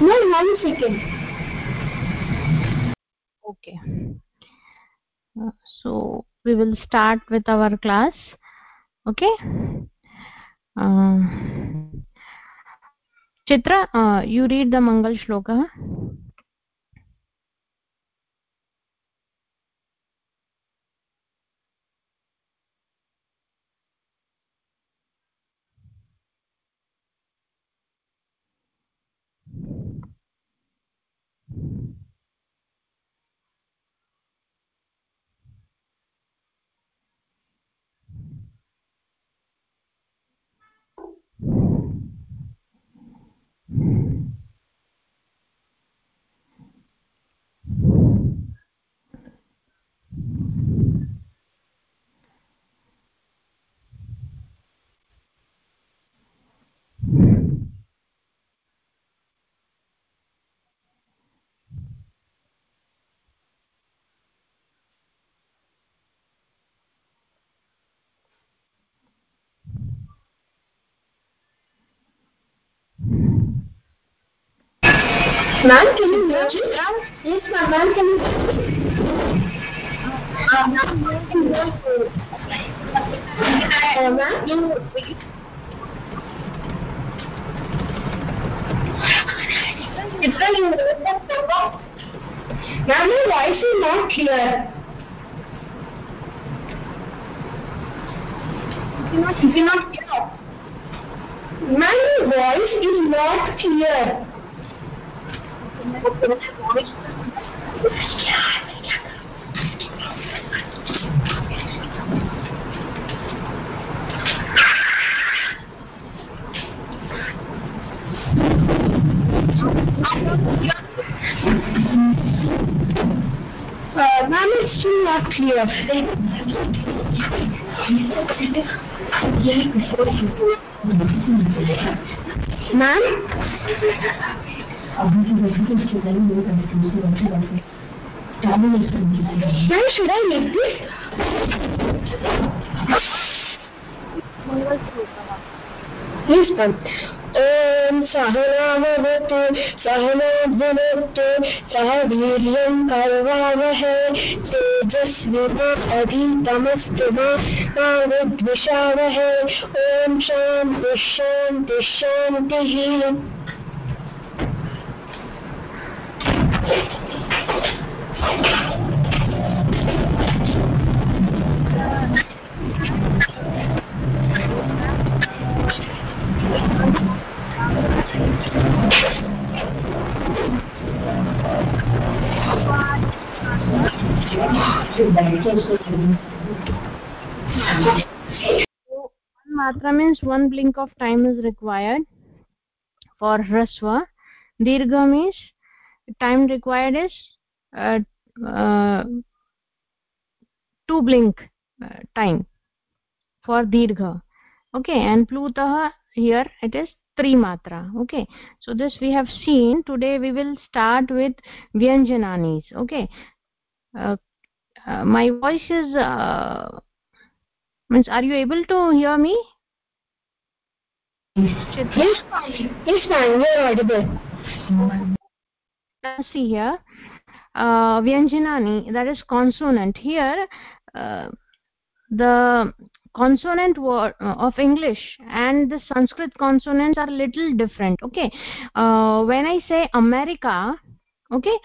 no one second okay uh, so we will start with our class okay uh, chitra uh, you read the mangal shloka ma'am can you hear me yes ma'am ma'am can you uh, ma'am uh, ma'am you Chitra, you Ma'am, your voice is not clear. You cannot hear. Ma'am, your voice is not clear. Uh, ma'am, it's still not clear. Ma'am? Ma'am, should I make this? Yes, ma'am. ॐ सहनावतु सहनोद्भुनक्तु सह वीर्यं कर्वावहै तेजस्विना अधीतमस्तु मा मा विद्विषावहै ॐ शान्तिः शान्तिः शान्तिः matra means one blink of time is required for hrasva. Dirgha means time required is uh, uh, two blink uh, time for dirgha. Okay, and plutah here it is three matra. Okay, so this we have seen. Today we will start with vyanjananis. Okay, uh, uh, my voice is uh, means are you able to hear me Yes. Yes, ma'am. You're audible. See here uh, vyanjanani that is consonant here uh, the consonant word uh, of english and the sanskrit consonants are little different okay uh, when i say america okay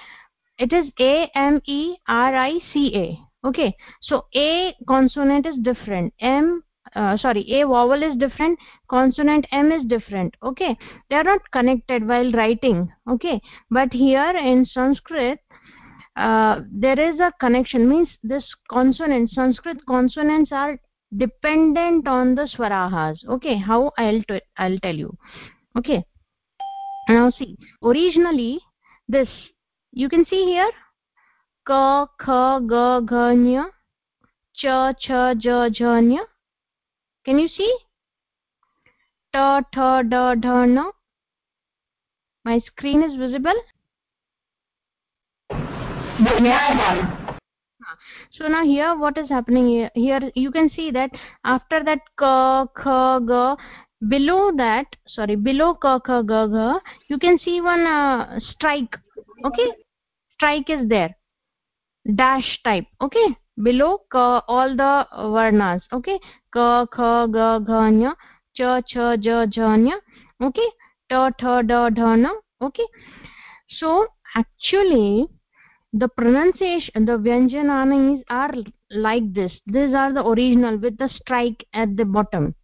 it is a m e r i c a okay so a consonant is different m uh, sorry a vowel is different consonant m is different okay? They are not connected while writing okay? But here in sanskrit uh, there is a connection means this consonant sanskrit consonants are dependent on the swarahas okay? How i'll i'll tell you okay? Now see originally this you can see here ka kha ga gha nya cha cha ja ja nya can you see? Ta tha da dha na my screen is visible. Yeah, so now here what is happening here? Here you can see that after that ka kha ga below that sorry below ka kha ga gha you can see one uh, strike. Okay? Strike is there. Dash type. Okay? Below ka all the varnas. Okay ka kha ga gha nya cha cha ja ja nya okay? ta tha da okay? So actually the pronunciation the vyanjananis are like this. These are the original with the strike at the bottom.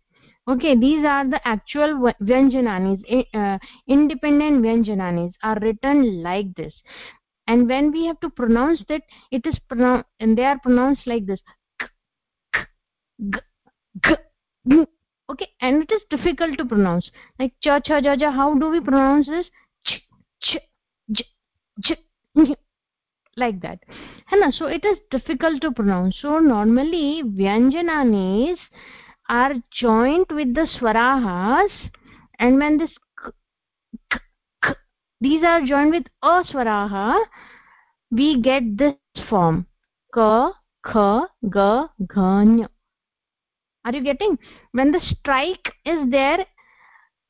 Okay these are the actual vyanjananis. Uh, independent vyanjananis are written like this. And when we have to pronounce that it is pronounced and they are pronounced like this okay and it is difficult to pronounce. Like cha cha ja ja how do we pronounce this? Ch ch j j like that. Hana, so it is difficult to pronounce. So normally vyanjananis are joined with the swarahas and when this k, k, k, these are joined with a swaraha we get this form. Ka kha ga gha are you getting? When the strike is there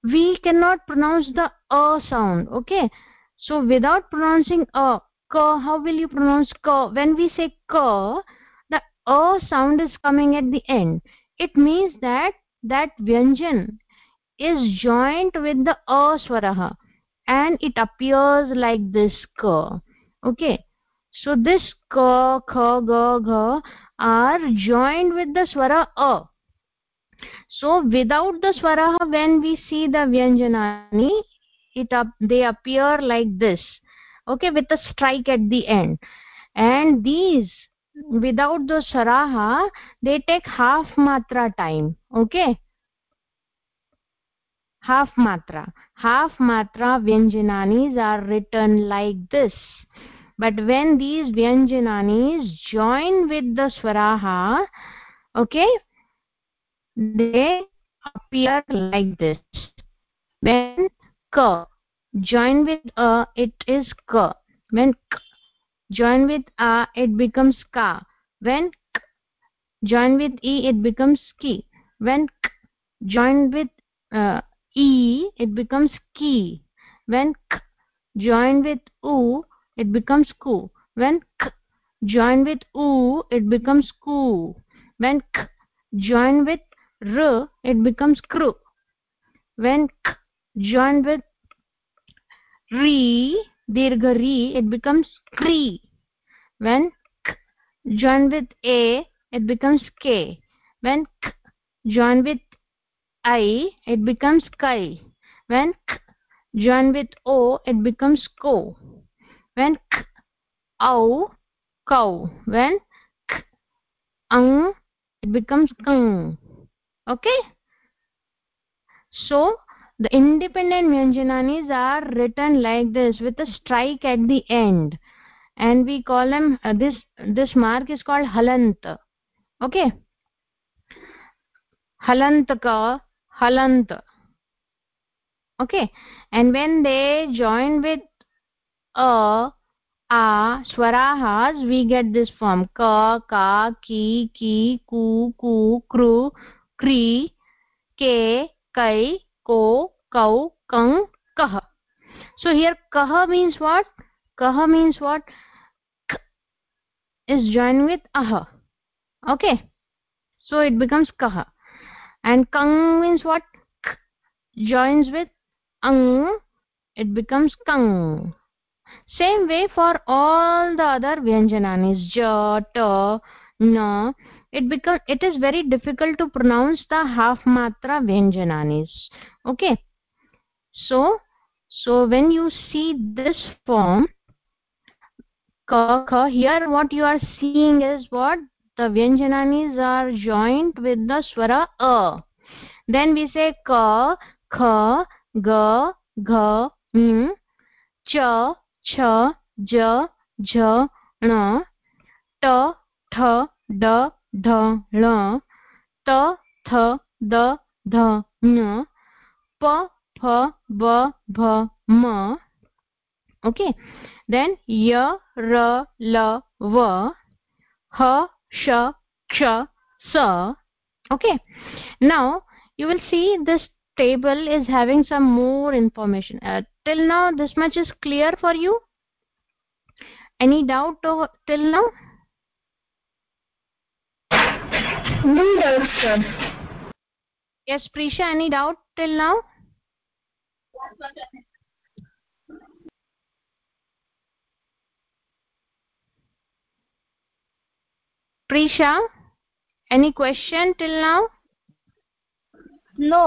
we cannot pronounce the a sound okay? So without pronouncing a ka how will you pronounce ka when we say ka the a sound is coming at the end. It means that that vyanjan is joined with the a swaraha and it appears like this ka okay? So this ka kha ga gha are joined with the swara a so without the swaraha when we see the vyanjanani it up they appear like this. Okay with a strike at the end. And these without the saraha they take half matra time. Okay? Half matra. Half matra vyanjananis are written like this. But when these vyanjananis join with the swaraha okay they appear like this. When ka join with a it is ka when k join with a it becomes ka when k join with e it becomes ki when k join with uh, e it becomes ki when k join with u it becomes ku when k join with u it becomes ku when k join with r it becomes kru when k join with re dirgha re it becomes kri when k join with a it becomes k when k join with i it becomes kai when k join with o it becomes ko when k au cow when k ang it becomes kang okay? So the independent vyanjananis are written like this with a strike at the end. And we call them uh, this this mark is called halant. Okay? Halantaka halant. Okay? And when they join with a a swarahas we get this form. Ka ka ki ki ku ku kru क्री के कई को कौ कं कह। So here कह means what कह means what is join with uh. Okay so it becomes कह। एंड कंग मीन्स वॉट जॉइन्स विथ अंग it becomes Kang same way for all the other व्यंजनानी ज, ट, न it becomes it is very difficult to pronounce the half matra vyanjananis okay. So so when you see this form ka kha here what you are seeing is what? The vyanjananis are joined with the swara a. Then we say ka kha ga gha m cha cha ja jha na ta tha da dh l t th d dh n p ph b bh m okay then y r l v h sh ksha sa okay now you will see this table is having some more information uh, till now this much is clear for you any doubt till now no doubt sir yes prisha any doubt till now prisha any question till now no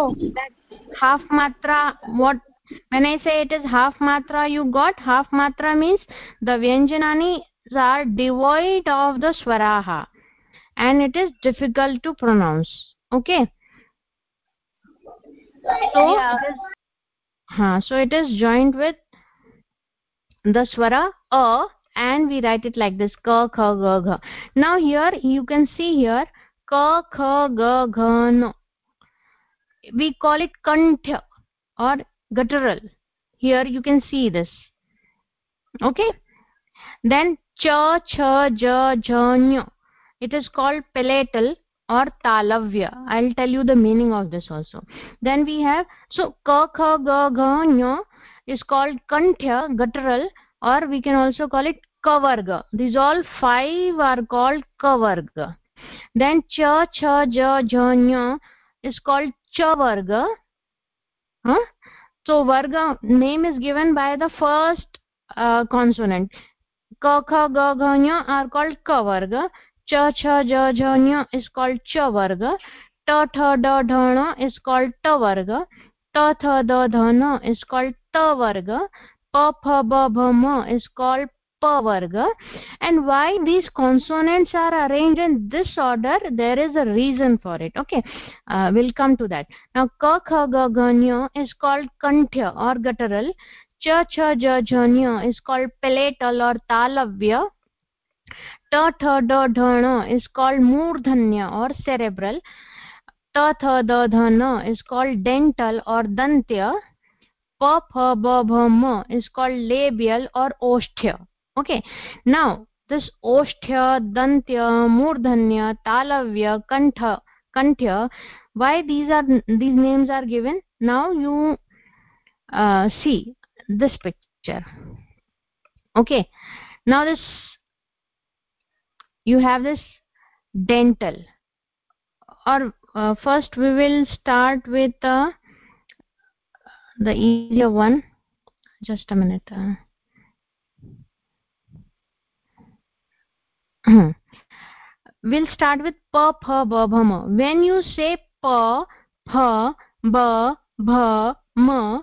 half matra what when i say it is half matra you got half matra means the vyanjanani are devoid of the swaraha and it is difficult to pronounce. Okay? So yeah. it is huh, so it is joined with the swara a and we write it like this ka kha ga gha. Now here you can see here ka kha ga gha no. We call it kanthya or guttural. Here you can see this. Okay? Then cha cha ja janya it is called palatal or talavya. I'll tell you the meaning of this also. Then we have so ka kha ga gha nya is called kanthya guttural or we can also call it kavarga. These all five are called kavarga. Then cha cha ja janya is called cha varga huh? so varga name is given by the first uh, consonant. Ka kha ga gha nya are called ka varga cha cha ja ja nya is called cha varga ta tha da dha na is called ta varga ta tha da dha na is called ta varga pa pha ba bha ma is called pavarga and why these consonants are arranged in this order there is a reason for it okay uh, we'll come to that now ka kha ga gha nya is called kanthya or guttural cha cha ja janya is called palatal or talavya ta tha da dha na is called murdhanya or cerebral ta tha da dha na is called dental or dantya pa pha ba bha ma is called labial or osthya okay now this osthya dantya murdhanya talavya kantha kanthya why these are these names are given now you uh, see this picture okay now this you have this dental. Or uh, first we will start with uh, the easier one. Just a minute uh, we'll start with pa pha ba bha ma when you say pa pha ba bha ma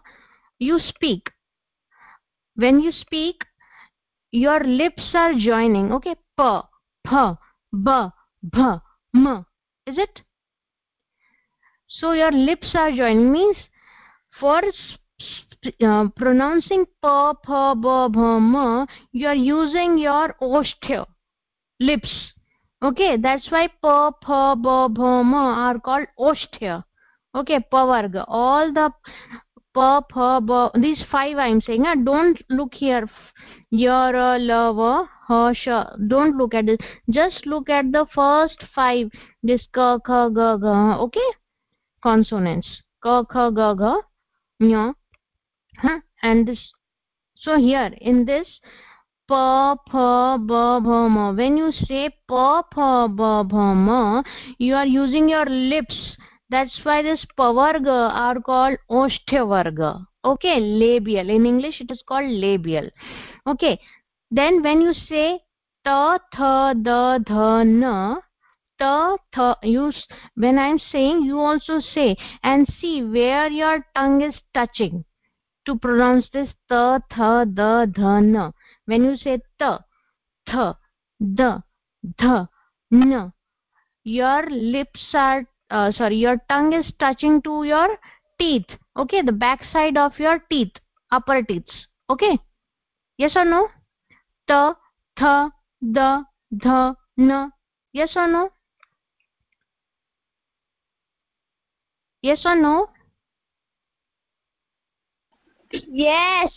you speak. When you speak your lips are joining. Okay pa pha ba bha ma is it? So your lips are joining means for uh, pronouncing pa pha ba bha ma you are using your osthya lips. Okay that's why pa pha ba bha ma are called osthya okay pavarga all the pa pha ba these five i'm saying uh, don't look here yara lava hasha don't look at this. Just look at the first five. This ka kha ga ga okay? Consonants. Ka kha ga ga nya and this. So here in this pa pha ba bha ma when you say pa pha ba bha ma you are using your lips. That's why this pavarga are called oshtyavarga okay? Labial. In english it is called labial okay. Then when you say ta tha da dha na ta tha you when i'm saying you also say and see where your tongue is touching to pronounce this ta tha da dha na when you say ta th the dha na your lips are uh, sorry your tongue is touching to your teeth. Okay. The back side of your teeth upper teeth. Okay yes or no ta th the dha na yes or no yes or no yes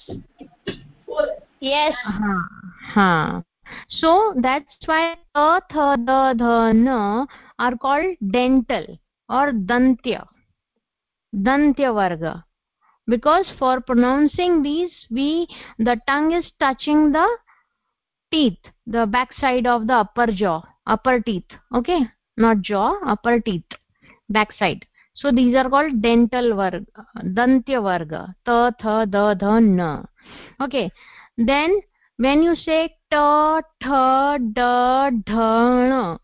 yes ha ha so that's why a th the the na are called dental or dantya dantya varga because for pronouncing these we the tongue is touching the teeth the back side of the upper jaw upper teeth okay? Not jaw upper teeth back side so these are called dental varga dantya varga. Ta tha da dha na okay? Then when you say ta tha da dha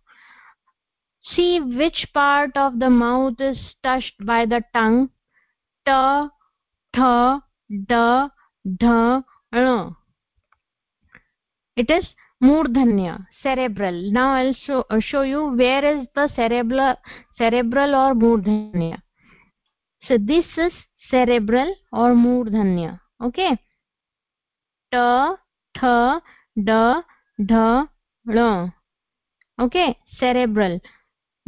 see which part of the mouth is touched by the tongue? Ta tha da dha na it is murdhanya cerebral now i'll show, uh, show you where is the cerebral cerebral or murdhanya so this is cerebral or murdhanya okay ta tha da dha la okay cerebral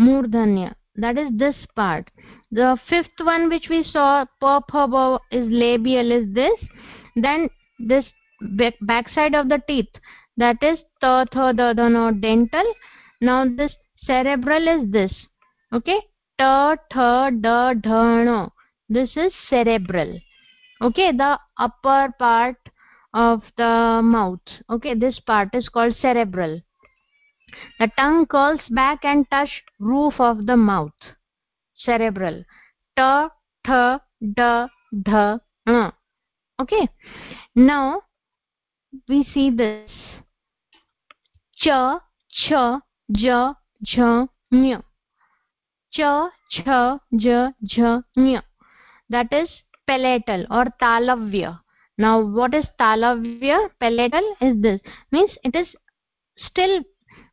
murdhanya that is this part. The fifth one which we saw pa is labial is this. Then this back side of the teeth that is dha no dental. Now this cerebral is this okay? Ta tha da dha this is cerebral okay? The upper part of the mouth okay? This part is called cerebral the tongue curls back and touch roof of the mouth. Cerebral. Ta tha da dha na okay. Now we see this. Cha cha ja jha nya cha cha ja jha nya that is palatal or talavya. Now what is talavya? Palatal is this. Means it is still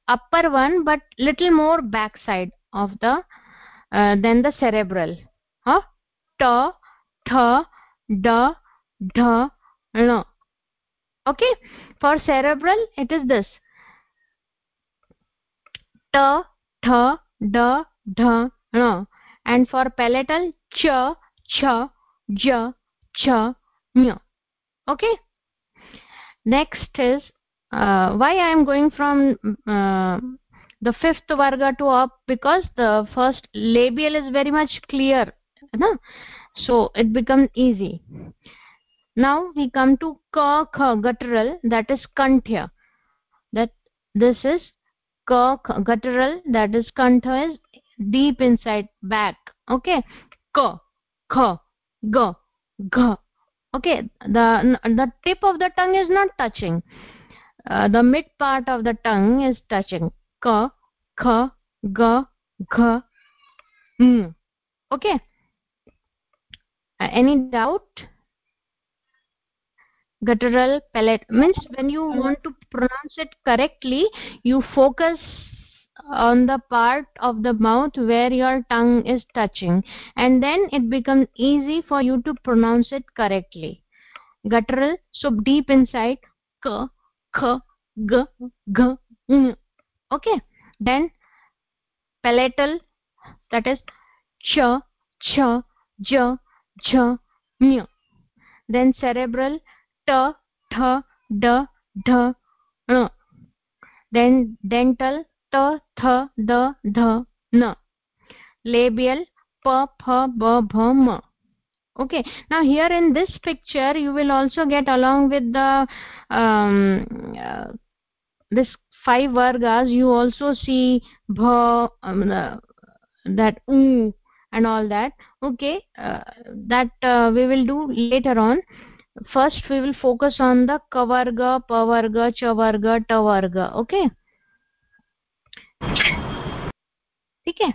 upper one but little more back side of the uh, than the cerebral. Huh? Ta tha da dha na okay? For cerebral it is this. Ta tha da dha na and for palatal cha cha ja cha nya okay? Next is why i am going from uh, the fifth varga to up? Because the first labial is very much clear na? so it becomes easy. Now we come to ka kha guttural that is kanthya. That this is ka guttural that is kantha is deep inside back. Okay? Ka kha ga gha okay? The the tip of the tongue is not touching uh, the mid part of the tongue is touching. Ka kha ga gha mm. okay. Uh, any doubt? Guttural palate. Means when you want to pronounce it correctly you focus on the part of the mouth where your tongue is touching. And then it becomes easy for you to pronounce it correctly. Guttural so deep inside k k g g ng. okay then palatal that is ch ch j j ny then cerebral t th d dh n then dental t th d dh n labial p ph b bh m okay. Now here in this picture you will also get along with the um, uh, this five vargas. You also see bha um, uh, that u and all that. Okay. Uh, that uh, we will do later on. First we will focus on the kavarga pavarga chavarga tavarga okay. Okay.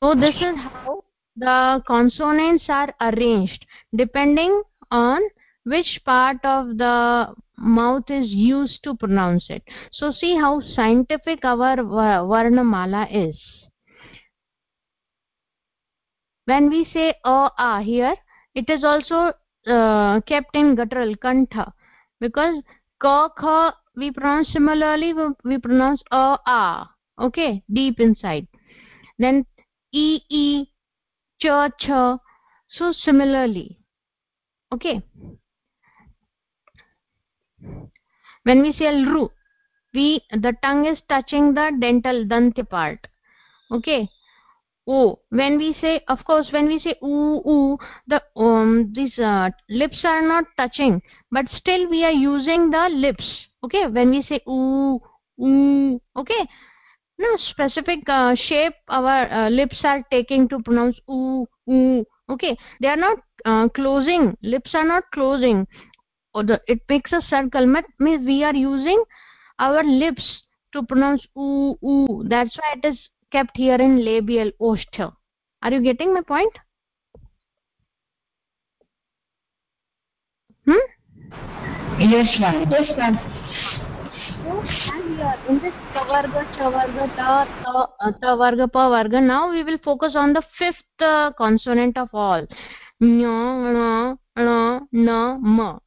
So this is how the consonants are arranged depending on which part of the mouth is used to pronounce it. So see how scientific our varnamala is. When we say a a here it is also uh, kept in guttural kantha because ka kha we pronounce similarly we pronounce a a okay deep inside. Then e e cha cha so similarly okay? When we say ru we the tongue is touching the dental dantya part okay? O when we say of course when we say oo oo the um these uh, lips are not touching but still we are using the lips okay? When we say oo oo okay no specific uh, shape our uh, lips are taking to pronounce oo oo okay? They are not uh, closing. Lips are not closing. Or the it makes a circle. But means we are using our lips to pronounce oo oo that's why it is kept here in labial oshtha are you getting my point? Hmm? Yes ma'am. Yes ma'am and here in this tavarga chavarga ta ta ta varga pa varga now we will focus on the fifth uh, consonant of all. Nya na na na ma.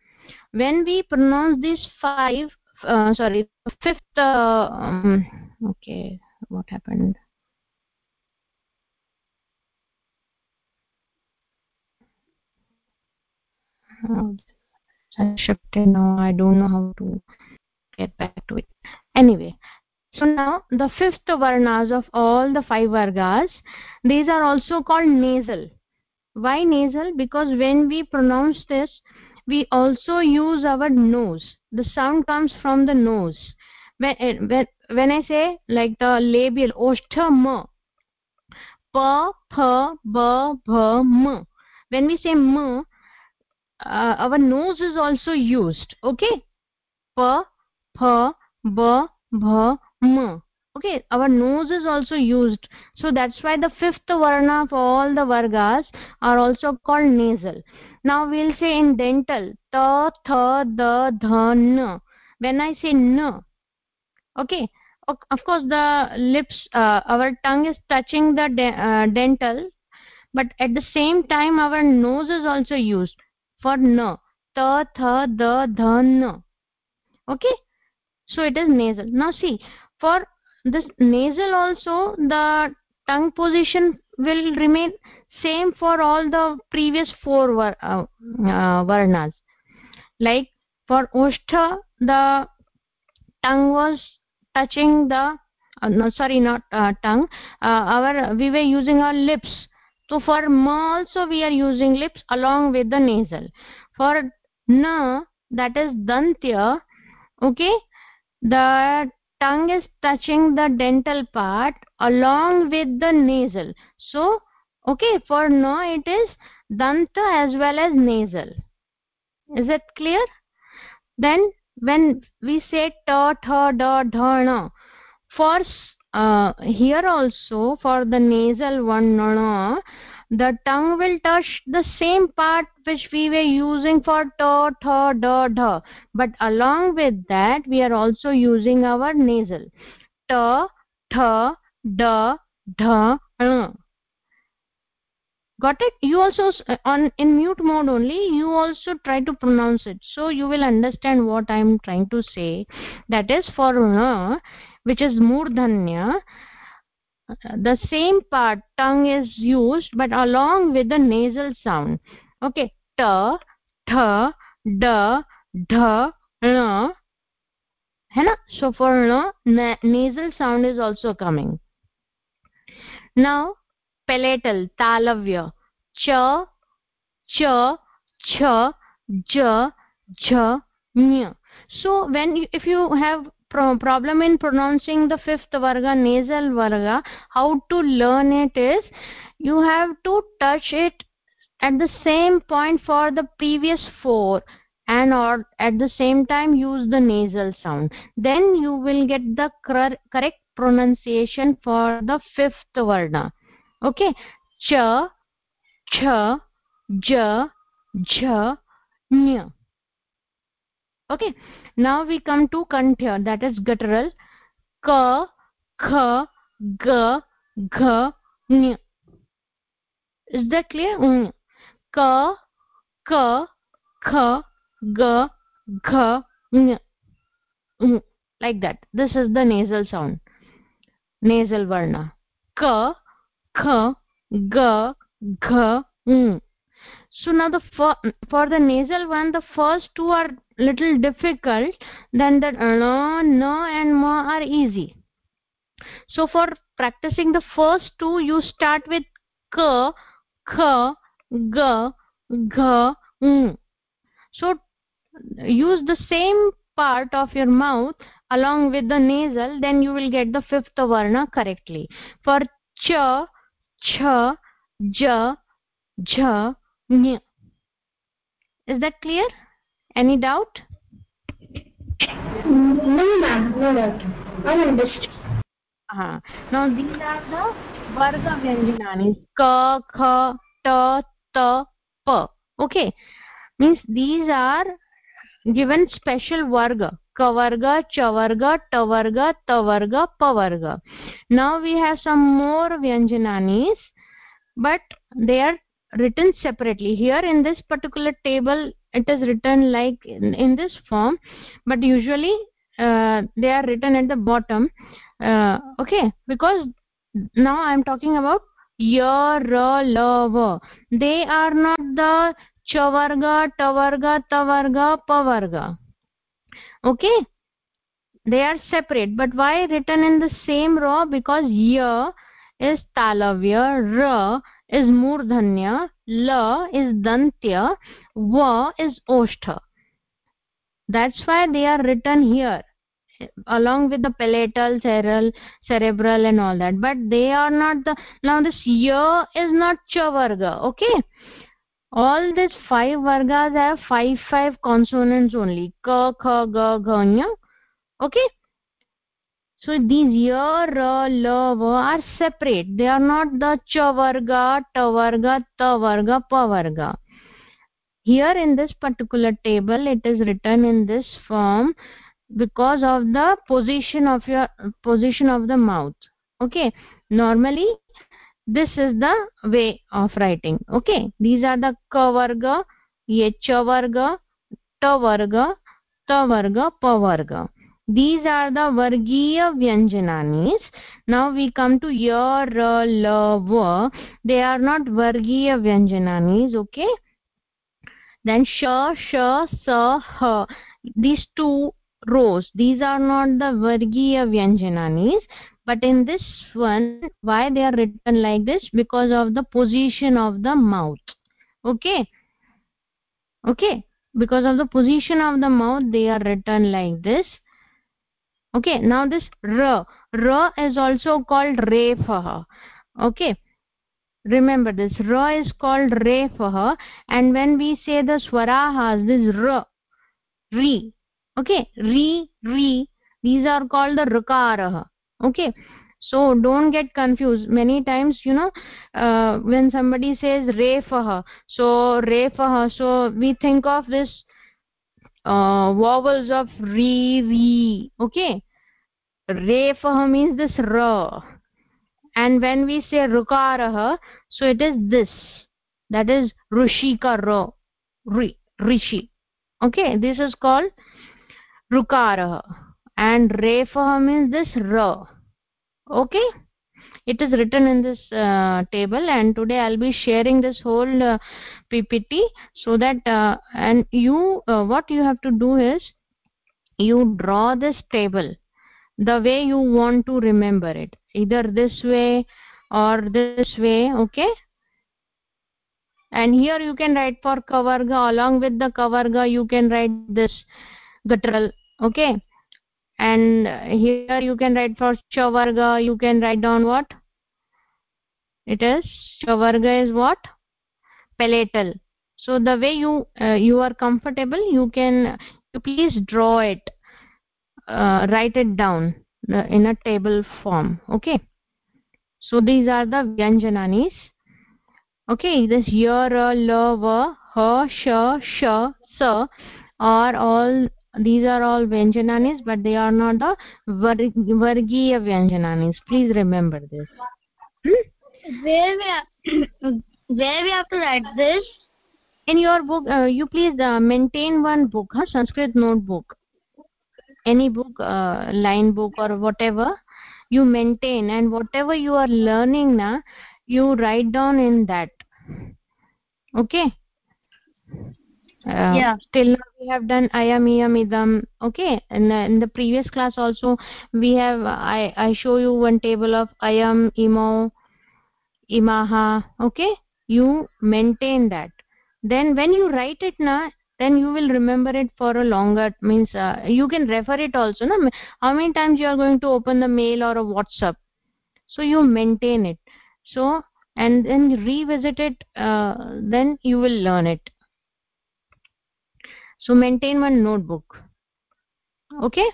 When we pronounce these five uh, sorry fifth uh, um, okay what happened? I shifted now. I don't know how to get back to it. Anyway, so now the fifth varnas of all the five vargas, these are also called nasal. Why nasal? Because when we pronounce this, we also use our nose. The sound comes from the nose. When, eh, when, when I say like the labial, oshtha pa, pa, ba, bha, ma. When we say ma, uh, our nose is also used okay pa pha ba bha ma okay our nose is also used. So that's why the fifth varna of all the vargas are also called nasal. Now we'll say in dental ta tha da dha na when i say na okay of course the lips uh, our tongue is touching the de uh, dental but at the same time our nose is also used for na ta tha da dha na okay so it is nasal. Now see for this nasal also the tongue position will remain same for all the previous four uh, uh, varnas. Like for oshtha the tongue was touching the uh, no sorry not uh, tongue. Uh, our we were using our lips. So for ma also we are using lips along with the nasal. For na that is dantya okay the tongue is touching the dental part along with the nasal. So okay for na it is danta as well as nasal. Is it clear? Then when we say ta tha da dha na for uh, here also for the nasal one no, no, the tongue will touch the same part which we were using for ta tha da dha but along with that we are also using our nasal. Ta tha da dha na. got it? You also uh, on in mute mode only you also try to pronounce it. So you will understand what i am trying to say. That is for uh, which is murdhanya Uh, the same part tongue is used but along with the nasal sound. Okay ta tha da dha na hai na? So for na nasal sound is also coming. Now palatal talavya. Cha cha cha ja jha nya. So when if you have pro problem in pronouncing the fifth varga nasal varga how to learn it is you have to touch it at the same point for the previous four and or at the same time use the nasal sound. Then you will get the correct pronunciation for the fifth varna okay? Cha cha ja jha nya. Okay now we come to kanthya that is guttural. Ka kha ga gha ny is that clear? Mm. ka ka kha ga mm. like that. This is the nasal sound. Nasal varna. Ka kha ga gha mm. so now the for, for the nasal one the first two are little difficult then the uh, na na and ma are easy. So for practicing the first two you start with k kh g gh ng. So use the same part of your mouth along with the nasal then you will get the fifth varna correctly. For cha cha ja jha ny is that clear any doubt no ma'am no doubt i understood uh, now these are the varga vyanjanani ka kha ta ta pa okay means these are given special varga kavarga chavarga tavarga tavarga pavarga now we have some more vyanjananis but they are written separately. Here in this particular table it is written like in, in this form but usually uh, they are written at the bottom. Uh, okay because now i am talking about ya ra they are not the chavarga tavarga tavarga pavarga. Okay? They are separate but why written in the same row? Because ya is talavya ra is murdhanya la is dantya va is oshtha that's why they are written here along with the palatal cerebral cerebral and all that. But they are not the now this ya is not cha varga okay? All these five vargas have five five consonants only. Ka kha ga gha nya okay so these ya ra uh, are separate. They are not the cha varga ta varga ta varga pa varga here in this particular table it is written in this form because of the position of your position of the mouth. Okay. Normally this is the way of writing. Okay. These are the ka varga ye cha varga ta varga ta varga pa varga these are the vargiya vyanjananis. Now we come to ya ra they are not vargiya vyanjananis okay? Then sha sha sa these two rows these are not the vargiya vyanjananis. But in this one why they are written like this? Because of the position of the mouth okay? Okay? Because of the position of the mouth they are written like this okay now this ra ra is also called refah okay remember this ra is called refah and when we say the swarahas this ra re. Okay re re these are called the rukarah. Okay so don't get confused. Many times you know uh, when somebody says refah so refah so we think of this uh, vowels of re re. Okay refah means this ra. And when we say rukarah so it is this. That is rushika ra ri rishi. Okay this is called rukarah and refah means this ra. Okay? It is written in this uh, table and today i'll be sharing this whole uh, ppt so that uh, and you uh, what you have to do is you draw this table the way you want to remember it. Either this way or this way okay? And here you can write for kavarga along with the kavarga you can write this guttural okay? And here you can write for chavarga you can write down what? It is chavarga is what? Palatal. So the way you uh, you are comfortable you can you please draw it uh, write it down uh, in a table form okay? So these are the vyanjananis. Okay this ya ra la va ha sha sha sa are all these are all vyanjananis but they are not the vargiya vyanjananis. Please remember this. Hmm? where we have, where we have to write this? In your book uh, you please uh, maintain one book huh? sanskrit notebook any book uh, line book or whatever you maintain and whatever you are learning now you write down in that. Okay? Uh, Yeah. till now we have done ayam iyam idam okay? And uh, in the previous class also we have i i show you one table of ayam imo imaha. Okay? You maintain that. Then when you write it na then you will remember it for a longer means uh, you can refer it also na? How many times you are going to open the mail or a whatsapp? So you maintain it. So and then revisit it uh, then you will learn it. So maintain one notebook. Okay?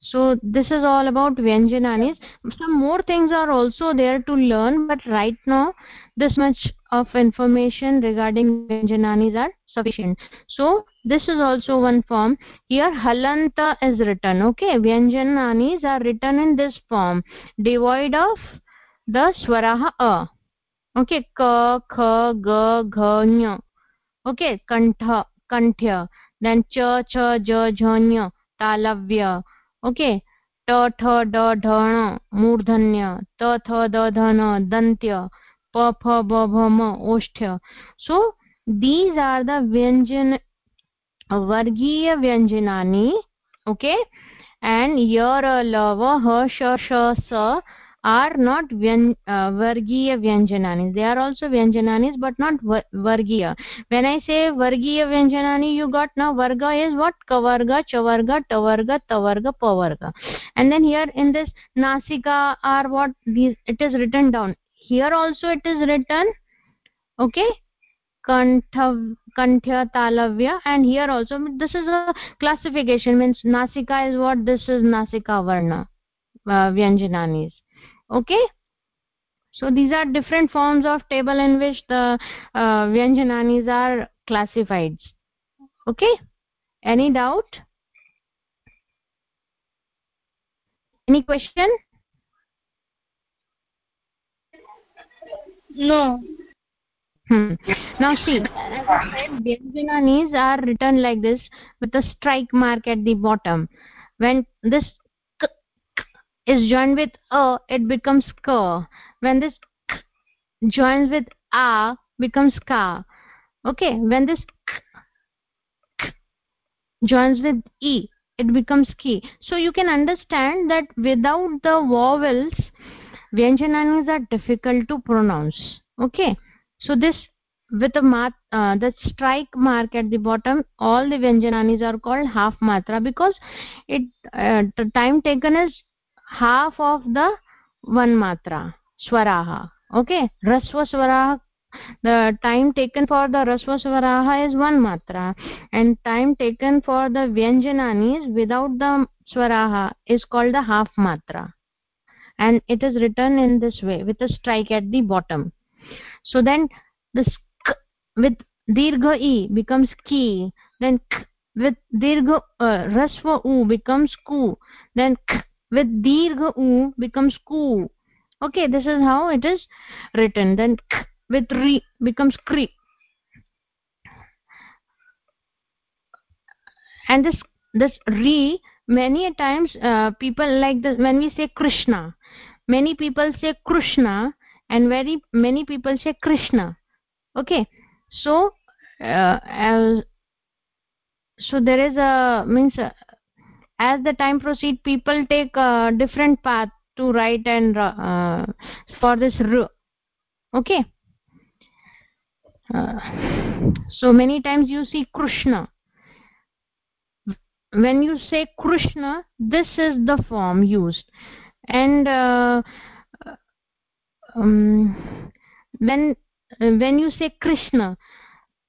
So this is all about vyanjananis. Some more things are also there to learn but right now this much of information regarding vyanjananis are sufficient so this is also one form here halanta is written okay vyanjananis are written in this form devoid of the swarah a okay ka kha ga gha nya okay kantha kanthya then cha cha ja jhanya talavya okay ट ठ ड ढण मूर्धन्य त थ the धन दन्त्य प फ ब भ म ओष्ठ्य so these are the vyanjan vargiya vyanjanani okay? And your lava ha sh sh sa are not vyan, uh, vargiya vyanjanani they are also vyanjanani but not vargiya. When i say vargiya vyanjanani you got now varga is what? Kavarga chavarga tavarga tavarga pavarga. And then here in this nasika are what? These it is written down. Here also it is written okay kanthya talavya and here also this is a classification. Means nasika is what? This is nasika varna uh, vyanjananis. Okay? So these are different forms of table in which the uh, vyanjananis are classified. Okay? Any doubt? Any question? No. Hmm. Now see, as I said, are written like this with a strike mark at the bottom. When this k, k is joined with a, it becomes k. When this k joins with a, becomes ka. Okay, when this k, joins with e, it becomes ki. So you can understand that without the vowels, Vyanjananis are difficult to pronounce. Okay so this with a mat uh, the strike mark at the bottom all the vyanjananis are called half matra because it uh, the time taken is half of the one matra swaraha. Okay? Rasva swaraha the time taken for the rasva swaraha is one matra. And time taken for the vyanjananis without the swaraha is called the half matra. And it is written in this way with a strike at the bottom so then the sk with dirgha e becomes ki then k with dirgha uh, rasva u becomes ku then k with dirgha u becomes ku. Okay this is how it is written. Then k with re becomes kri. And this this re many times uh, people like this when we say krishna many people say krishna and very many people say krishna. Okay. So uh, as so there is a means uh, as the time proceed people take a different path to write and uh, for this r okay. Uh, so many times you see krishna. When you say krishna this is the form used. And uh, um, when when you say krishna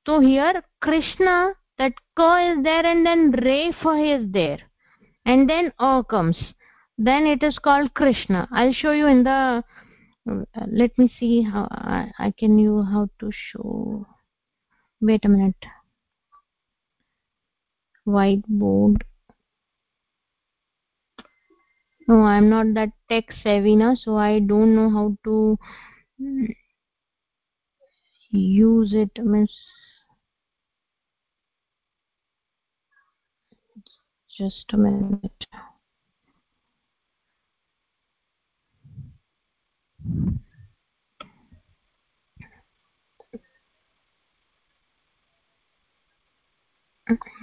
so here krishna that ka is there and then refa is there and then a comes then it is called krishna. I'll show you in the uh, let me see how I, I can you how to show wait a minute. Whiteboard no i'm not that tech savvy na so i don't know how to use it. Means just a minute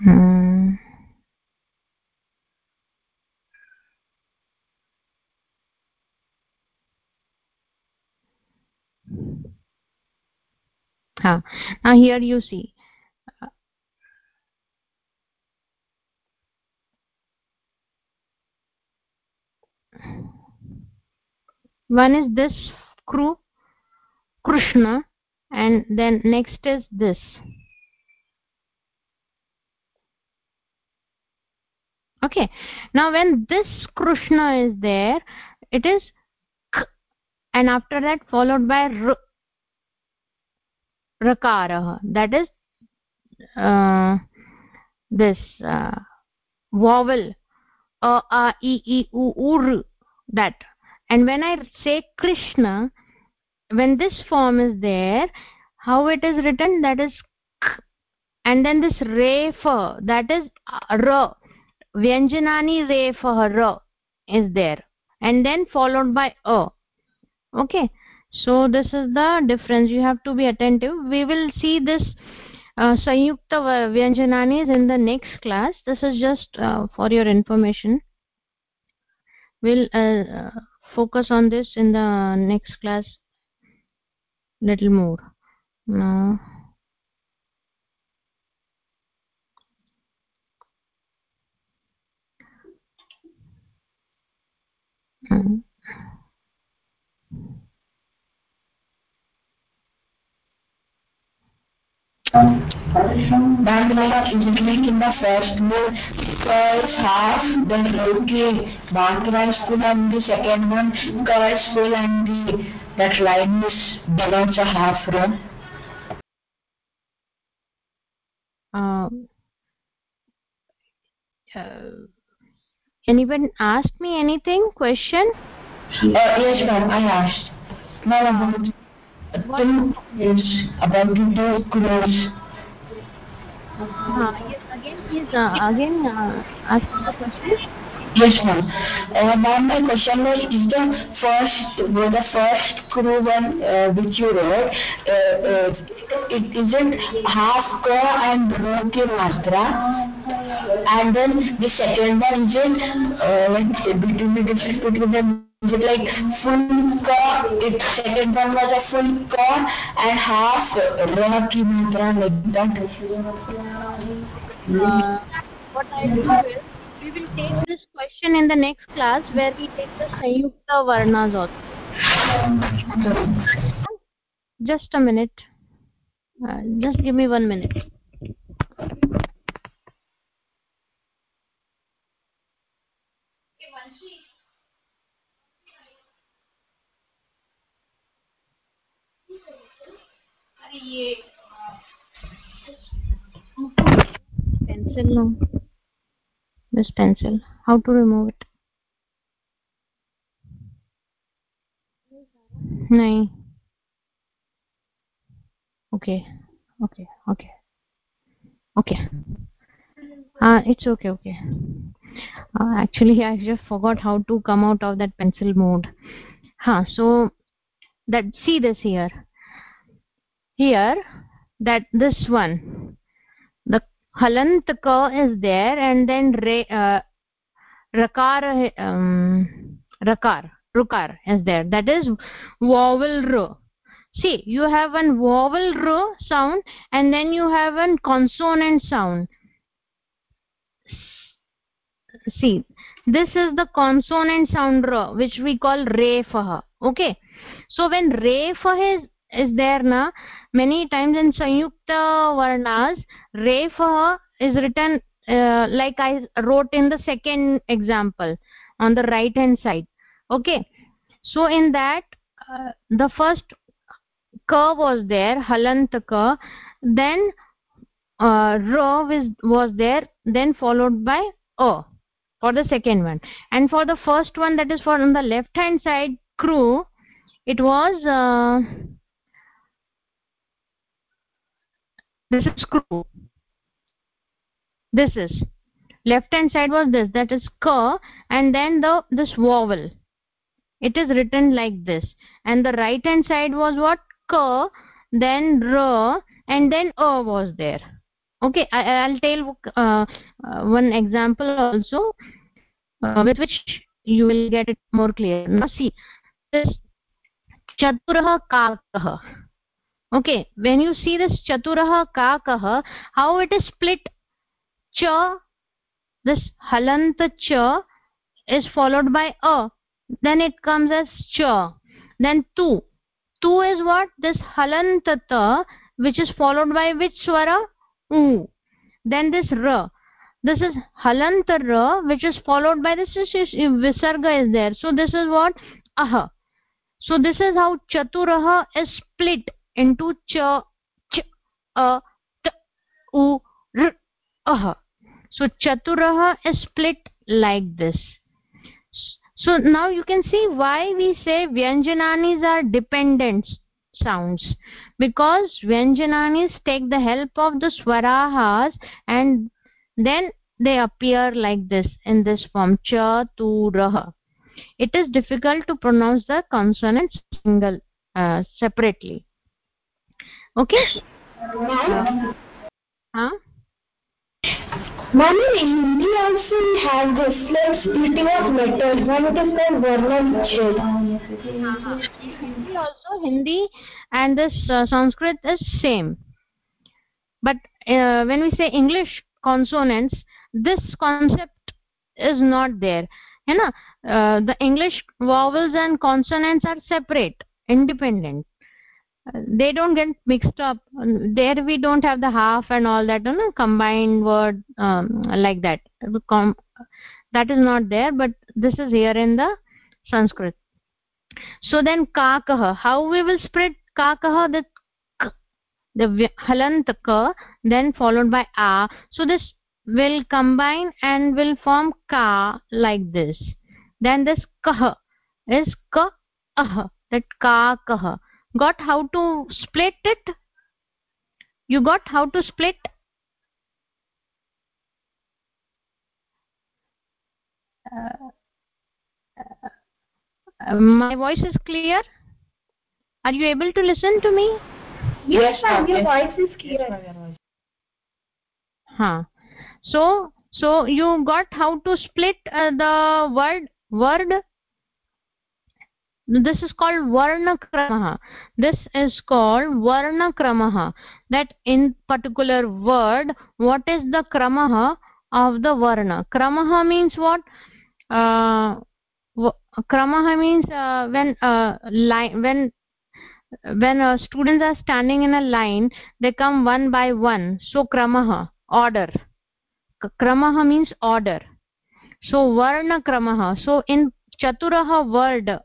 hmm. Now here you see one is this kru krishna and then next is this. Okay now when this krishna is there it is k and after that followed by r rakarah that is uh, this uh, vowel a a e e u u that. And when i say krishna when this form is there how it is written? That is k. And then this refa that is ra vyanjanani refa ra is there. And then followed by a. Okay so this is the difference. You have to be attentive. We will see this uh, sanyukta vyanjanani in the next class. This is just uh, for your information. We'll uh, uh, focus on this in the next class little more. Mm. Ma'am, like usually in the first mode, curls half, then okay, matra is full and the second one, curls full and the that line is balance a half row. uh, uh, anyone asked me anything question Uh, yes, ma'am, I asked. Ma'am, about two is about the two crores. uh, yes, again please uh, again uh, ask the question Yes, ma'am. Uh, ma'am, my question was, is the first, well, the first crew one uh, which you wrote, uh, uh, it isn't half ka and ro ki matra, and then the second one isn't, uh, between the difference between it like full ka, it second one was a full ka and half ra ki matra, like that. uh, what i do is we will take this question in the next class where we take the sanyukta varnas also just a minute. Uh, just give me one minute pencil no. This pencil. How to remove it? Nahi okay. Okay. Okay. Okay. Uh, it's okay. Okay. Uh, actually i just forgot how to come out of that pencil mode. Huh so that see this here here that this one the halant ka is there and then re, uh, rakar um, rakar rukar is there. That is vowel ro see you have one vowel ro sound and then you have one consonant sound. See this is the consonant sound ra which we call refah okay. So when refah is is there na? Many times in sanyukta varnas refah is written uh, like i wrote in the second example on the right hand side. Okay. So in that uh, the first ka was there halant ka then uh, ra was, was there then followed by a for the second one. And for the first one that is for on the left hand side crew it was uh, this is crew this is. Left hand side was this. That is ka and then the this vowel. It is written like this. And the right hand side was what? Ka then ra and then a was there. Okay I, will tell uh, uh, one example also uh, with which you will get it more clear. Now see this chaturah kakah okay when you see this chaturah kakah how it is split? Cha this halant cha is followed by a. Then it comes as cha then tu. Tu is what? This halant ta which is followed by which swara? U. Then this ra this is halant ra which is followed by this is, uh, visarga is there. So this is what? Aha. So this is how chaturah is split into cha ch a t u r ah so chaturah is split like this. So now you can see why we say vyanjananis are dependent sounds. Because vyanjananis take the help of the swarahas and then they appear like this in this form cha tu rah it is difficult to pronounce the consonants single uh, separately okay uh, huh Ma'am, in Hindi also we have this like splitting of letters. One it is called Varna Hindi also Hindi and this uh, Sanskrit is same. But uh, when we say English consonants, this concept is not there. You know, uh, the English vowels and consonants are separate, independent they don't get mixed up. There we don't have the half and all that you know combined word um, like that. That is not there but this is here in the sanskrit. So then kakah. How we will spread kakah? The the halant ka then followed by a. So this will combine and will form ka like this. Then this kah is ka ah that ka kah got how to split it? You got how to split? Uh, uh, my voice is clear? Are you able to listen to me? Yes ma'am. your voice is clear. Huh. So so you got how to split uh, the word word this is called varna kramah this is called varna kramah that in particular word what is the kramah of the varna? Kramah means what? Uh, kramah means uh, when uh, when when uh, students are standing in a line they come one by one. So kramah order. Kramah means order. So varna kramah so in chaturah word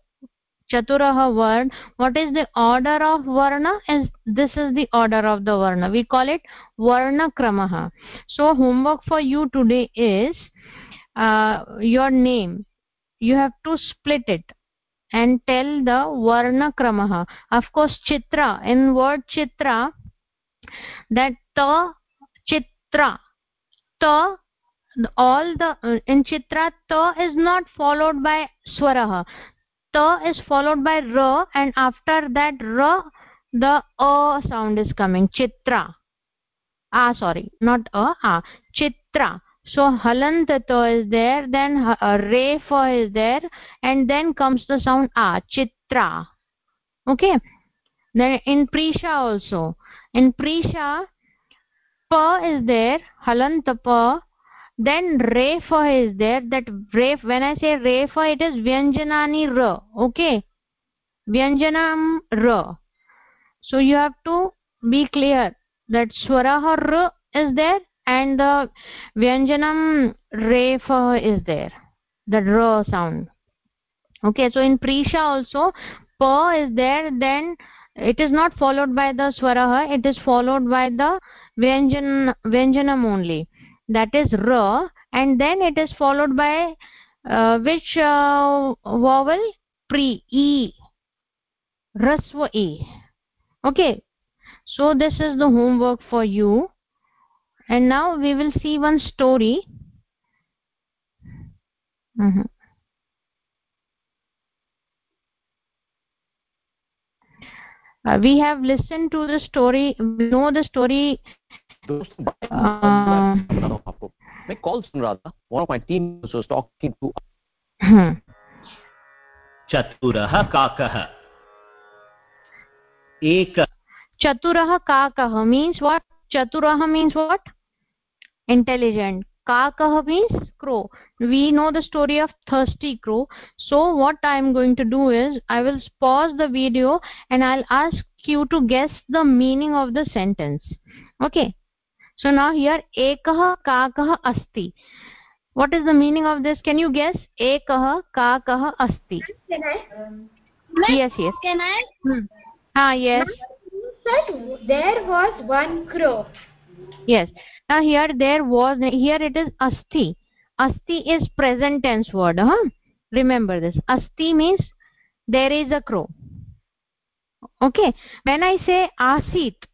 chaturah word what is the order of varna is this is the order of the varna we call it varna kramah so homework for you today is uh, your name you have to split it and tell the varna kramah of course chitra in word chitra that ta chitra ta all the in chitra ta is not followed by swarah ta is followed by ra and after that ra the a sound is coming. Chitra. Ah sorry not a ah chitra. So halant ta is there then uh, refa is there and then comes the sound a chitra. Okay? Then in prisha also. In prisha pa is there halant pa then refa is there that ref when i say refa it is vyanjanani ra okay? Vyanjanam ra so you have to be clear that swara ra is there and the vyanjanam refa is there the ra sound. Okay so in prisha also pa is there then it is not followed by the swara it is followed by the vyanjan vyanjanam only that is ra and then it is followed by uh, which uh, vowel pre e rasva e okay so this is the homework for you and now we will see one story mm -hmm. uh, we have listened to the story we know the story मैं call सुन रहा था one of my team was talking to चतुरः काकः एक chaturah kakah means what chaturah means what intelligent kakah means crow we know the story of thirsty crow so what i am going to do is i will pause the video and i'll ask you to guess the meaning of the sentence okay So now here ekah kakah asti what is the meaning of this can you guess ekah kakah asti can i yes yes can i hmm. ah yes that there was one crow yes now here there was here it is asti asti is present tense word huh remember this asti means there is a crow okay when i say asit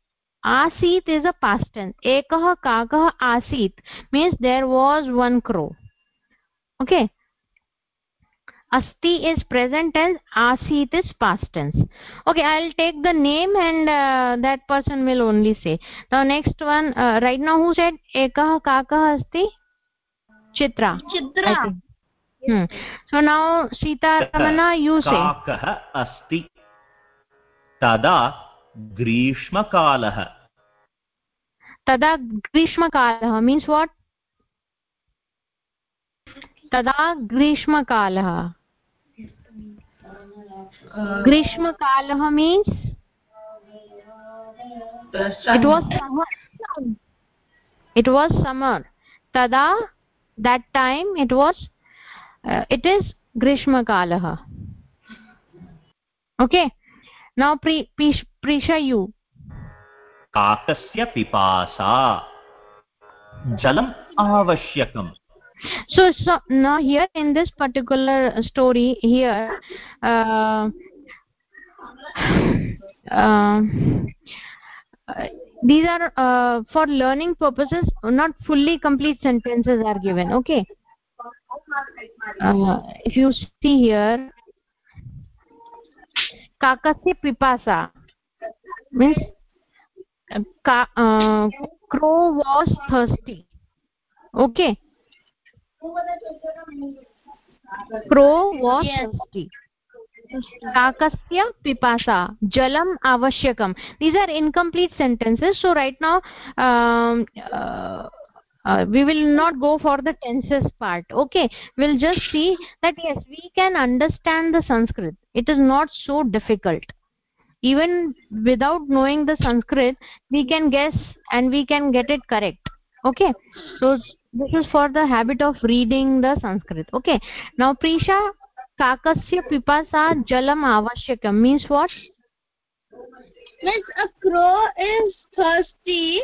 is a past tense ekah kakah asit means there was one crow okay asti is present tense asit is past tense okay i'll take the name and uh, that person will only say the next one uh, right now who said ekah kakah asti chitra chitra hmm. so now sita ramana you say काकः अस्ति तदा ग्रीष्मकालः तदा ग्रीष्मकालः means what तदा ग्रीष्मकालः। ग्रीष्मकालः means it was it was summer तदा that time it was it is ग्रीष्मकालः। Okay now प्री काकस्य पिपासा जलम् आवश्यकम् so so now here in this particular story here uh, uh, these are uh, for learning purposes not fully complete sentences are given okay uh, if you see here kakasya pipasa means uh, ka, uh, crow was thirsty okay. Crow was Yes. thirsty kakasya pipasa jalam avashyakam these are incomplete sentences. So right now um, uh, uh, we will not go for the tenses part. Okay. We'll just see that yes we can understand the sanskrit. It is not so difficult even without knowing the sanskrit we can guess and we can get it correct. Okay? So this is for the habit of reading the sanskrit. Okay? Now prisha kakasya pipasa jalam avashyakam means what? Means a crow is thirsty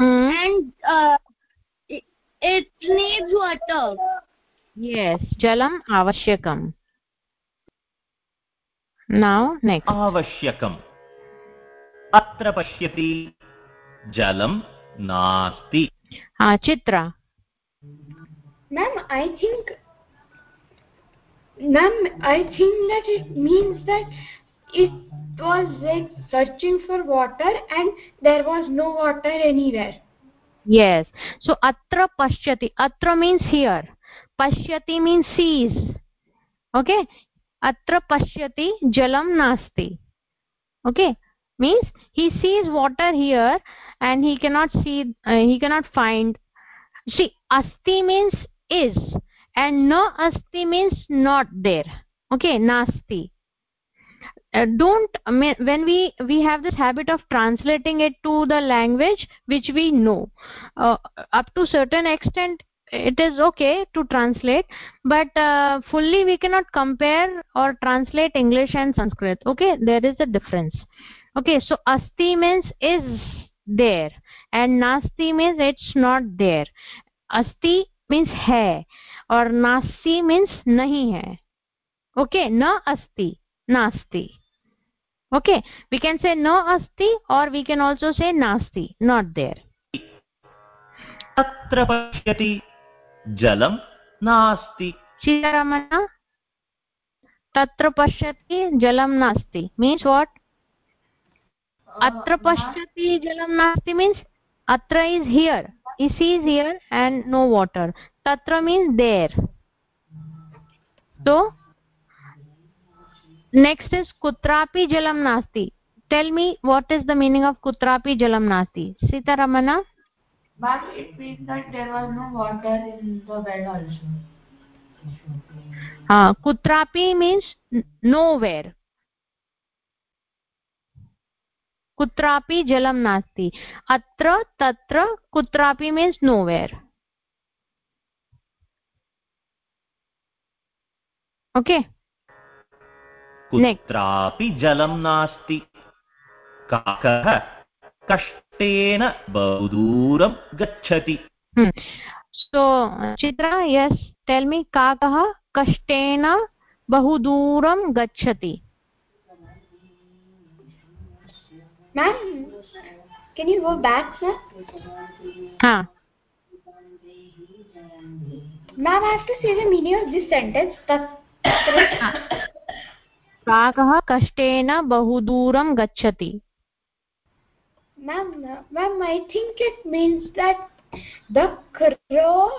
hmm. and uh, it, it needs water. Yes. Jalam avashyakam now next आवश्यकम् अत्र पश्यति जलं नास्ति ha Ma'am, I think, ma'am, I think that it means that it was like searching for water and there was no water anywhere. yes so atra pashyati atra means here pashyati means sees okay atra pashyati jalam nasti okay? Means he sees water here and he cannot see uh, he cannot find. See asti means is and no asti means not there. Okay? Nasti. Uh, don't when we we have this habit of translating it to the language which we know uh, up to certain extent it is okay to translate but uh, fully we cannot compare or translate english and sanskrit okay there is a difference okay so asti means is there and nasti means it's not there asti means hai or nasti means nahi hai okay na asti nasti okay we can say no asti or we can also say nasti not there अत्र पश्यति जलं नास्ति। सीतारामन् तत्र पश्यति जलं नास्ति। Means what uh, अत्र पश्यति जलं नास्ति मीन्स् अत्र is here is is here and no water तत्र means there so next is कुत्रापि जलं नास्ति। Tell me what is the meaning of कुत्रापि जलं नास्ति। Sitharaman Ma'am, it means that there was no water in the well also. uh, kutrapi means nowhere कुत्रापि जलं नास्ति अत्र तत्र कुत्रापि मीन्स् नोवेर् ओके कुत्रापि जलं नास्ति काकः कष्टेन बहुदूरं गच्छति so Chitra yes tell me काकः कष्टेन बहु दूरं गच्छति Ma'am, can you go back, sir? हा Ma'am, I have to say the meaning of this sentence. Tat- काकः कष्टेन बहु दूरं गच्छति Ma'am, uh, ma'am, I think it means that the crow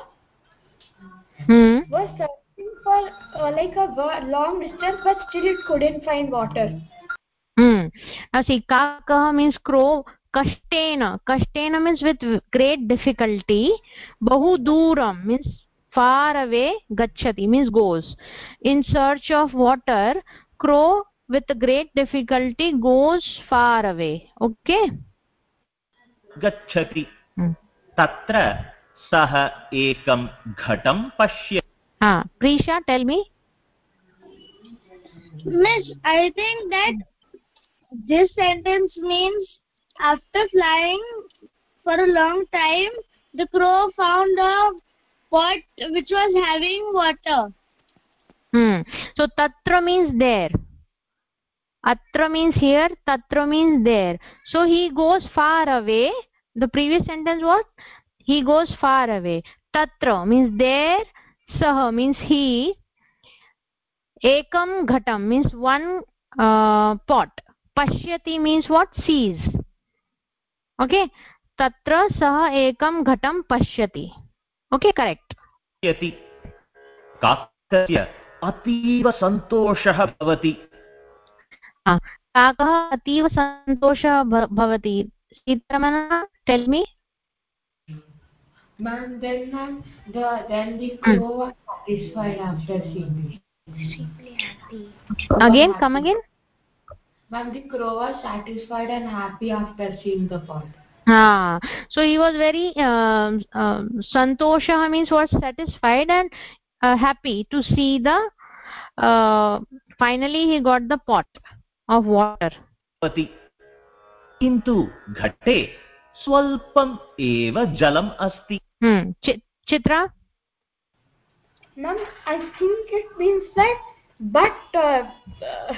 hmm. was searching for uh, like a long distance, but still it couldn't find water. Hmm. See, kakah means crow. Kashtena. Kashtena means with great difficulty. Bahu duram means far away. Gachati means goes. In search of water, crow with great difficulty goes far away. Okay? गच्छति। तत्र सः एकं घटं पश्य Preesha tell me miss I think that this sentence means after flying for a long time the crow found a pot which was having water so तत्र means there अत्र means here तत्र means there so he goes far away the previous sentence what he goes far away तत्र means there सः means he एकं घटं means one पाट् पश्यति means what सीस् okay तत्र सः एकं घटं पश्यति ओके करेक्ट् अतीव सन्तोषः भवति काकः अतीव सन्तोषः भवति Sitaraman tell me Ma'am, then ma'am, the then the crow was satisfied after seeing it. again come again Ma'am, the crow was satisfied and happy after seeing the pot. ah so he was very um, um, santoshah means was satisfied and uh, happy to see the uh, finally he got the pot of water भवति किन्तु घटे स्वल्पम् एव जलम् अस्ति hmm Ch- chitra Ma'am, I think it means that, but uh, uh,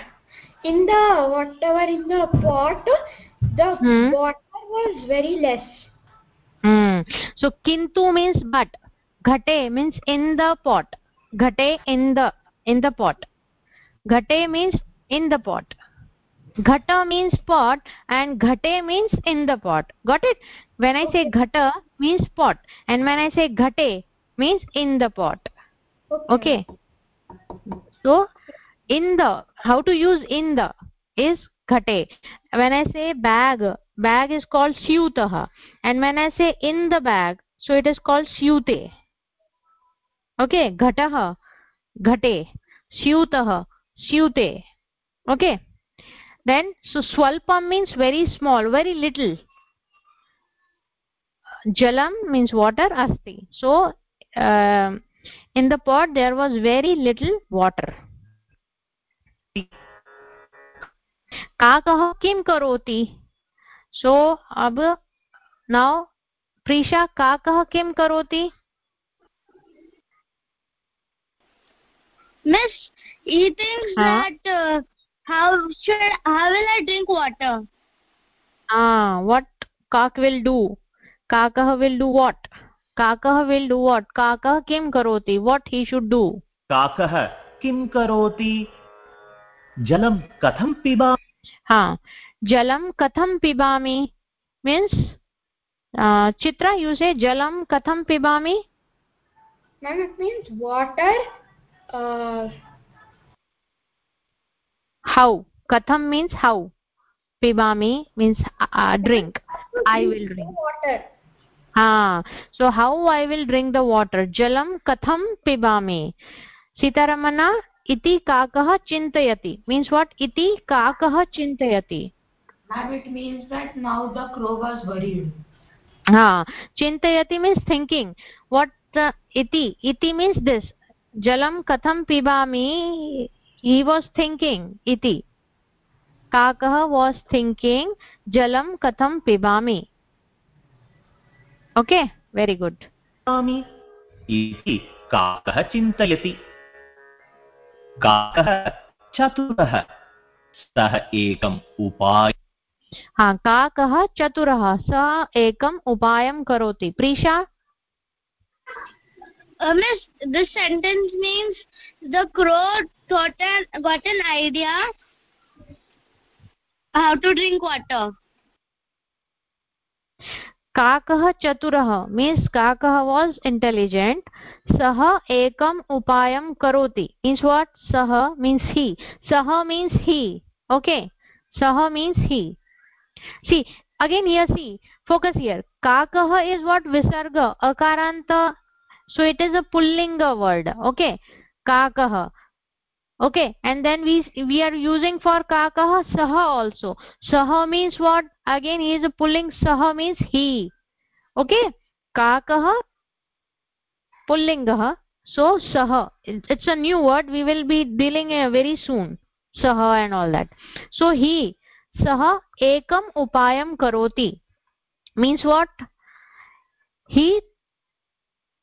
in the whatever in the pot, the Hmm. water was very less. hmm so kintu means but ghate means in the pot ghate in the in the pot ghate means in the pot ghata means pot and ghate means in the pot. Got it? When i say ghata means pot and when i say ghate means in the pot. Okay. So in the how to use in the is ghate. When i say bag bag is called syutah and when i say in the bag so it is called syute okay. Ghatah ghate syutah syute okay then so swalpam means very small very little jalam means water asti so um in the pot there was very little water काकः किं करोति सो अब नौ प्रीषा काकः किं करोति Miss, he thinks Huh? uh, how should how will I drink water? ah what cock will do kakah will do what kakah will do what kakah kim karoti what he should do काकः किं करोति जलं कथं पिबा ha jalam katham pibami means uh, chitra you say jalam katham pibami Ma'am, it means water. Uh, how. Katham means how. Pibami means uh, drink. I will drink water. Ah so how i will drink the water? Jalam katham pibami sitaramana iti kakah chintayati. Means what? Iti kakah chintayati. Ma'am, it means that now the crow was worried. ha. Chintayati means he was thinking इति। काकः was thinking जलं कथं पिबामि? Okay very good इति काकः चिन्तयति। काकः चतुरः सः एकम् उपाय हा काकः चतुरः सः एकम् उपायं करोति। Prisha? uh, miss the sentence means the crow got an, got an idea how to drink water. काकः चतुरः मीन्स् काकः वास् इण्टेलिजेण्ट् सः एकम् उपायं करोति मीन्स् वाट् सः मीन्स् हि सः मीन्स् हि ओके सः मीन्स् हि सि अगेन् यसि फोकस् इयर् काकः विसर्ग अकारांत so it is a pullinga word okay kakah okay and then we we are using for kakah saha also saha means what again he is a pulling saha means he okay kakah pullingah so saha it's a new word we will be dealing uh, very soon saha and all that so he saha ekam upayam karoti means what he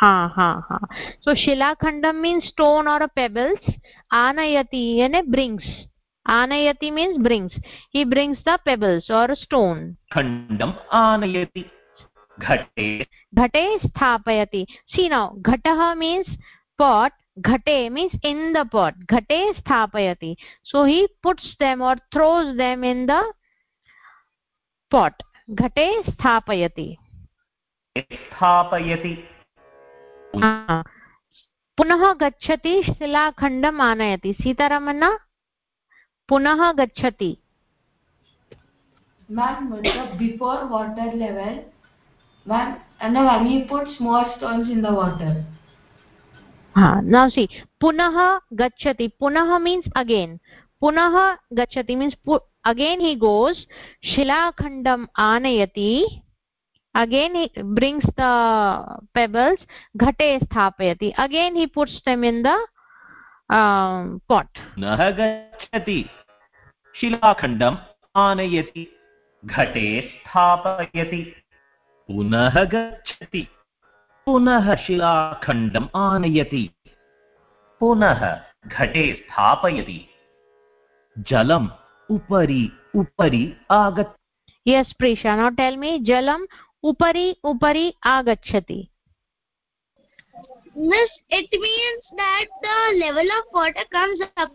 हाँ हाँ हाँ। So शिलाखंड means stone और pebbles आनयती यानी brings आनयति means brings he brings the pebbles और stone खंडम आनयति घटे। घटे स्थापयति। सी नाउ घट मीन्स पॉट घटे मीन्स इन द पॉट घटे स्थापयति। सो ही पुट्स देम और throws them in the pot घटे स्थापयति। स्थापयति। पुनः गच्छति शिलाखण्डम् आनयति। सीतारमण पुनः गच्छति। बिफोर् हाँ, पुनः गच्छति। पुनः मीन्स् अगेन् पुनः गच्छति मीन्स् अगेन् हि गोस् शिलाखण्डम् आनयति। Again he brings the pebbles घटे स्थापयति again he puts them in the pot गच्छति शिलाखण्डम् आनयति घटे स्थापयति पुनः गच्छति पुनः शिलाखण्डम् आनयति पुनः घटे स्थापयति जलम् उपरि उपरि आगच्छति yes Preesha now tell me जलम् upari upari agachati miss it means that the level of water comes up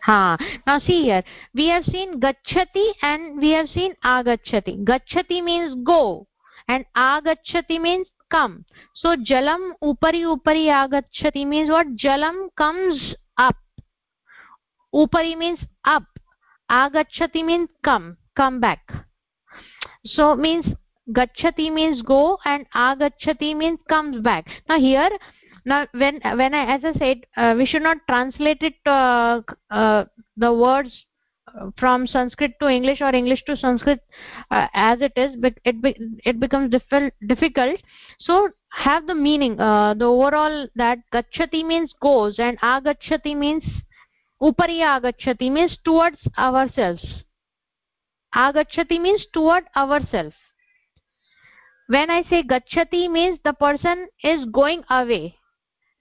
ha now see here we have seen gachati and we have seen agachati gachati means go and agachati means come so jalam upari upari agachati means what jalam comes up upari means up agachati means come come back so means gachati means go and agachati means comes back. Now here now when when i as i said uh, we should not translate it uh, uh, the words uh, from sanskrit to english or english to sanskrit uh, as it is but it be, it becomes difficult difficult. So have the meaning uh, the overall that gachati means goes and agachati means upari agachati means towards ourselves. Agachati means toward ourselves when i say gachati means the person is going away.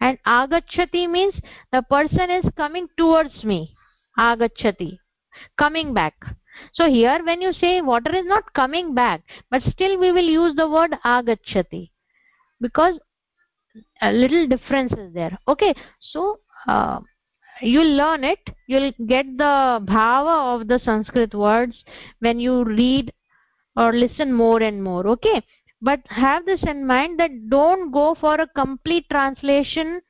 And agachati means the person is coming towards me. Agachati coming back. So here when you say water is not coming back but still we will use the word agachati because a little difference is there. Okay. So uh, you'll learn it. You'll get the bhava of the sanskrit words when you read or listen more and more. Okay but have this in mind that don't go for a complete translation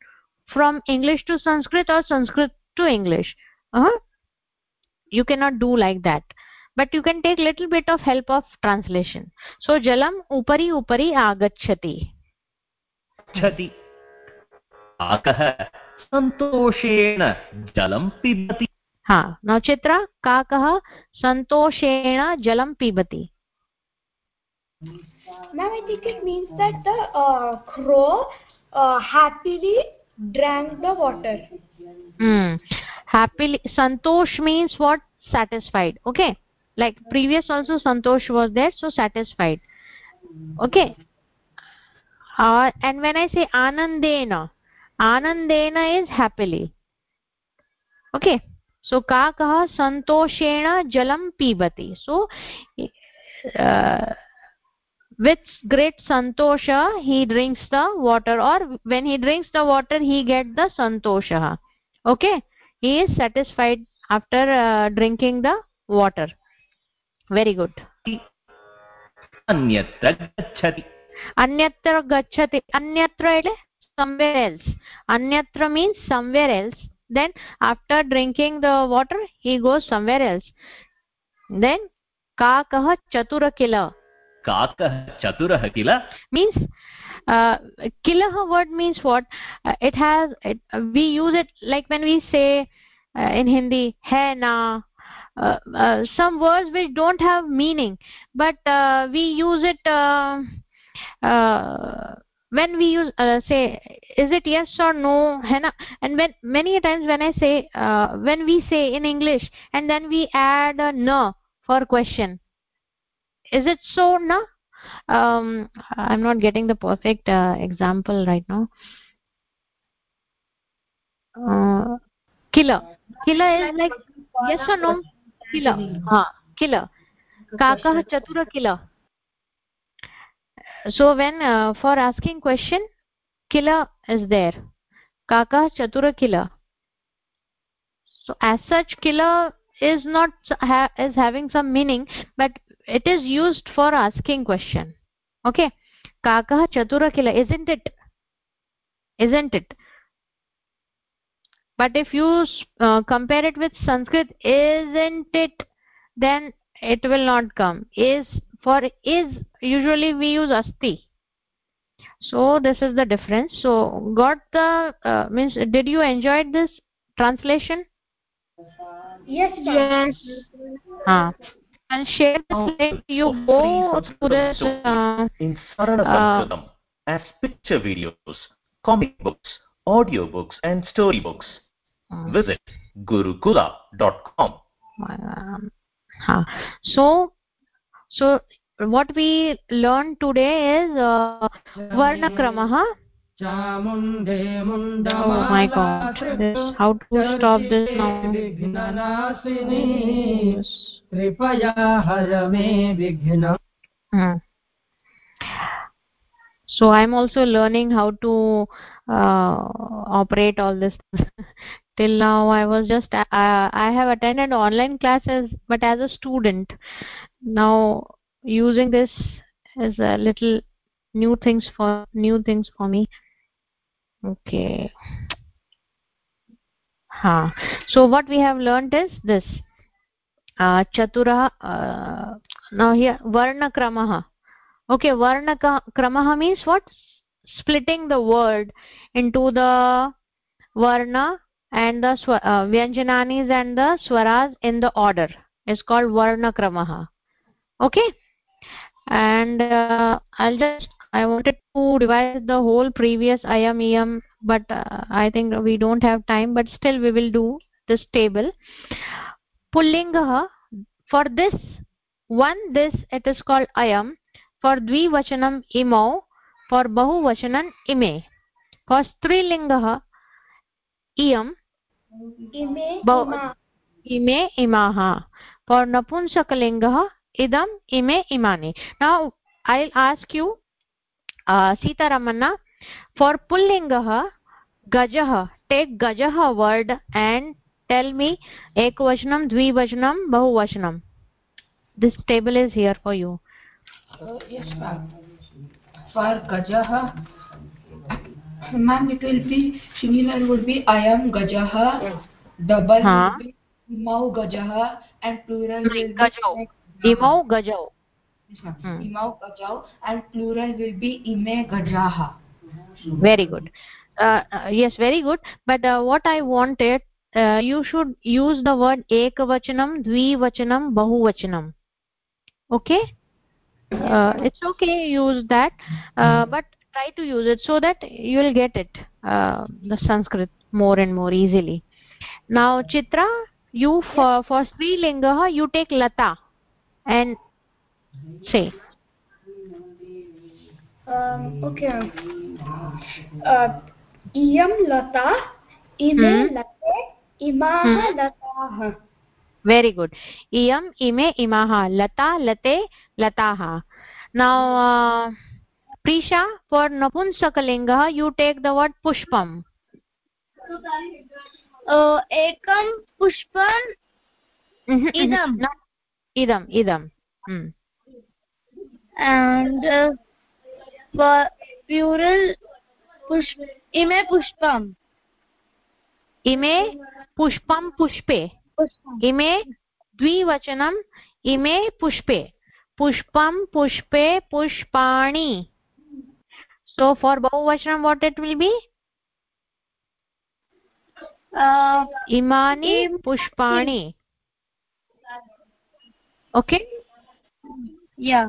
from english to sanskrit or sanskrit to english uh -huh. you cannot do like that but you can take little bit of help of translation so jalam upari upari agachati गच्छति काकः सन्तोषेण जलं पिबति हा नवचित्रा काकः सन्तोषेण जलं पिबति Ma'am, I think it means that the uh, crow uh, happily drank the water. hmm. happily santosh means what? Satisfied. Okay. Like previous also santosh was there so satisfied. Okay. Uh, and when i say anandena anandena is happily. Okay. So kakah santoshena jalam pibati so uh, with great santosha he drinks the water or when he drinks the water he get the santosha okay he is satisfied after uh, drinking the water very good अन्यत्र गच्छति anyatra gachati anyatra ile somewhere else anyatra means somewhere else then after drinking the water he goes somewhere else then kakah chatura kila काकः चतुरः किल means uh, kilah word means what uh, it has it, uh, we use it like when we say uh, in hindi hai na uh, uh, some words which don't have meaning but uh, we use it uh, uh, when we use uh, say is it yes or no hai na and when many times when i say uh, when we say in english and then we add a na for question is it so na um i'm not getting the perfect uh, example right now. Uh, kila. Kila is like yes or no? Kila. Ha kila. Kakah chatura kila. So when uh, for asking question kila is there. Kakah chatura kila. So as such kila is not ha is having some meaning but it is used for asking question. Okay? Kakah chatura kila isn't it? Isn't it? But if you uh, compare it with sanskrit isn't it? Then it will not come. Is for is usually we use asti. So this is the difference. So got the uh, means did you enjoy this translation? Yes, ma'am. ah and share the slate to you both to the in in Saranasanskritam uh, as picture videos, comic books, audiobooks and storybooks. Uh, Visit gurukula.com. Um. So, so what we learned today is uh, varnakramaha. Oh my God! This, how to stop this now? विघ्ननाशिनी कृपया हर मे विघ्न Hmm. So I'm also learning how to uh, operate all this. Till now, I was just uh, I have attended online classes, but as a student. Now using this is a little new things for new things for me. Okay. Ha. So what we have learned is this. Uh, chatura. Uh, now here varna kramah okay varna kramah means what? Splitting the word into the varna and the uh, vyanjananis and the swaras in the order. Is called varna kramah okay? And uh, i'll just i wanted to revise the whole previous ayam iyam but uh, i think we don't have time but still we will do this table pullingah for this one this it is called ayam for dvivachanam imau for bahuvachanam ime. For strilingah iyam Ime, Ba- ima. ime imaha. For napunsakalingah idam ime imani. Now i'll ask you uh, sita ramana for pullingah gajah take gajah word and tell me ekvachanam dvivachanam bahuvachanam this table is here for you Uh, yes, ma'am. For Gajah, ma'am, it will be similar would be I am Gajah, double Huh? Imau Gajah, and plural will be gajau imau gajau Hmm. Imau Gajau, and plural will be Ime Gajaha. very good uh, uh, yes very good but uh, what i wanted uh, you should use the word ekavachanam dvivachanam bahuvachanam. Okay? Uh, it's okay use that uh, but try to use it so that you will get it uh, the sanskrit more and more easily. Now chitra you for for strilinga you take lata and say. Um, okay. Uh, iyam lata, ime Hmm. late, इमाः हम्म। लताः। Very good इयम् इमे इमाः। लता लते लताः। uh, Preesha for नपुंसकलिङ्गः you take the word पुष्पम्। एकं पुष्पम् इदं इदम्। इदं प्यूरल् हम्म। uh, पुष्प इमे पुष्पम्। इमे पुष्पं पुष्पे। इमे द्विवचनम् इमे पुष्पे। पुष्पं पुष्पे पुष्पाणि। सो फॉर बहुवचनं वाट् इट् विल् बि इमानि पुष्पाणि। ओके या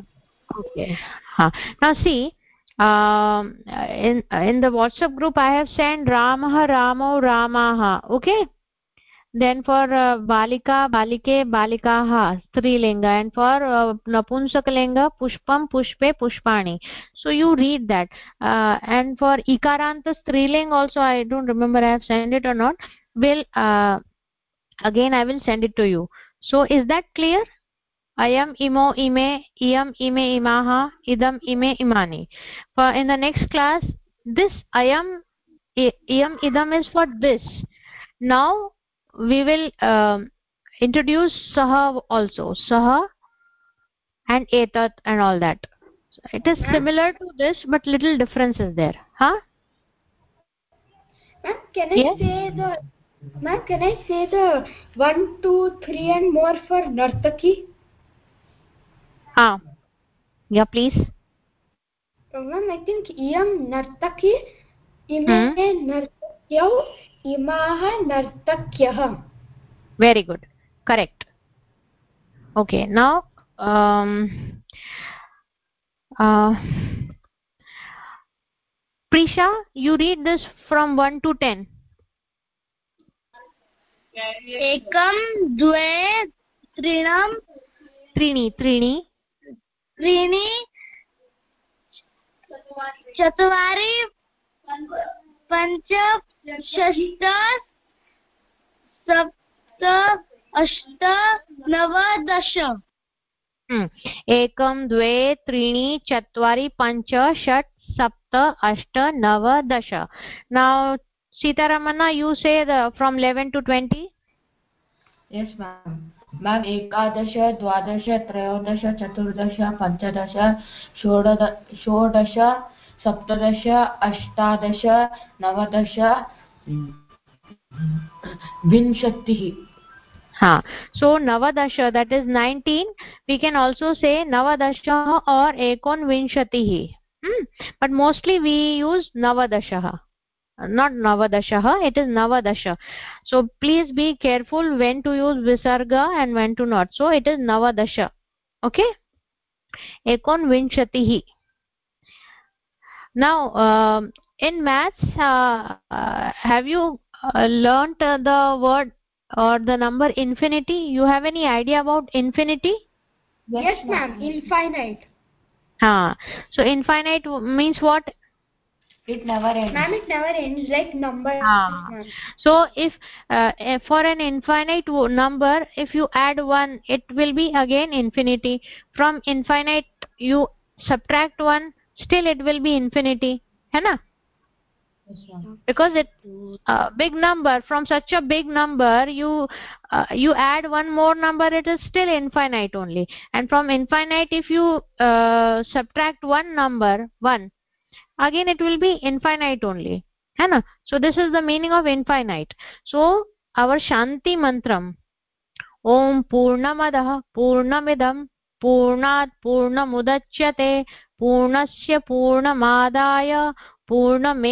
ओके हा। नासि um, in in the whatsapp group i have sent ramah ramo ramaha okay? Then for uh, balika balike balikaah strilinga. And for uh, napunsakalinga pushpam pushpe pushpani. So you read that. Uh, and for ikaranta striling also i don't remember i have sent it or not. Will uh, again i will send it to you. So is that clear ayam imo ime iyam ime imaha idam ime imani. For in the next class this ayam i- iyam idam is for this. Now we will um, introduce saha also. Saha and etat and all that. So it is similar to this but little difference is there. Huh? Ma'am, can I Yes? say the Ma'am, can I say the one, two, three, and more for Nartaki? Ah yeah please Uh, Ma'am, I think iyam Nartaki, ime Hmm. Nartakyau, imaha Nartakyah. very good correct okay now um uh prisha you read this from 1 to 10 एकं द्वे त्रीणां त्रीणि त्रीणि त्रीणि चत्वारि पञ्च षष्ट सप्त अष्ट नव दश। हम्म, एकं द्वे त्रीणि चत्वारि पञ्च षट् सप्त अष्ट नव दश। say the from 11 to 20 Yes, ma'am. Ma'am, एकादश, द्वादश, त्रयोदश, चतुर्दश, पञ्चदश षोडश, सप्तदश, अष्टादश, नवदश, विंशति। हाँ सो नवदश that is nineteen we can also say नवदश और एकोन विंशति। बट मोस्टली वी यूज़ नवदश। हाँ not navadashah it is navadasha. So please be careful when to use visarga and when to not. So it is navadasha. Okay? Ekon vinshatihi now um in maths uh, uh, have you uh, learnt uh, the word or the number infinity? You have any idea about infinity? Yes, ma'am. Infinite. ha so infinite means what It never ends. Ma'am, it never ends like number. Ah. so if uh, for an infinite number if you add 1 it will be again infinity from infinite you subtract 1 still it will be infinity hai na because it uh, big number from such a big number you uh, you add one more number it is still infinite only and from infinite if you uh, subtract one number 1 again it will be infinite only hai na so this is the meaning of infinite so our shanti mantram ॐ पूर्णमदः पूर्णमिदं पूर्णात् पूर्णमुदच्यते पूर्णस्य पूर्णमादाय पूर्णमेवावशिष्यते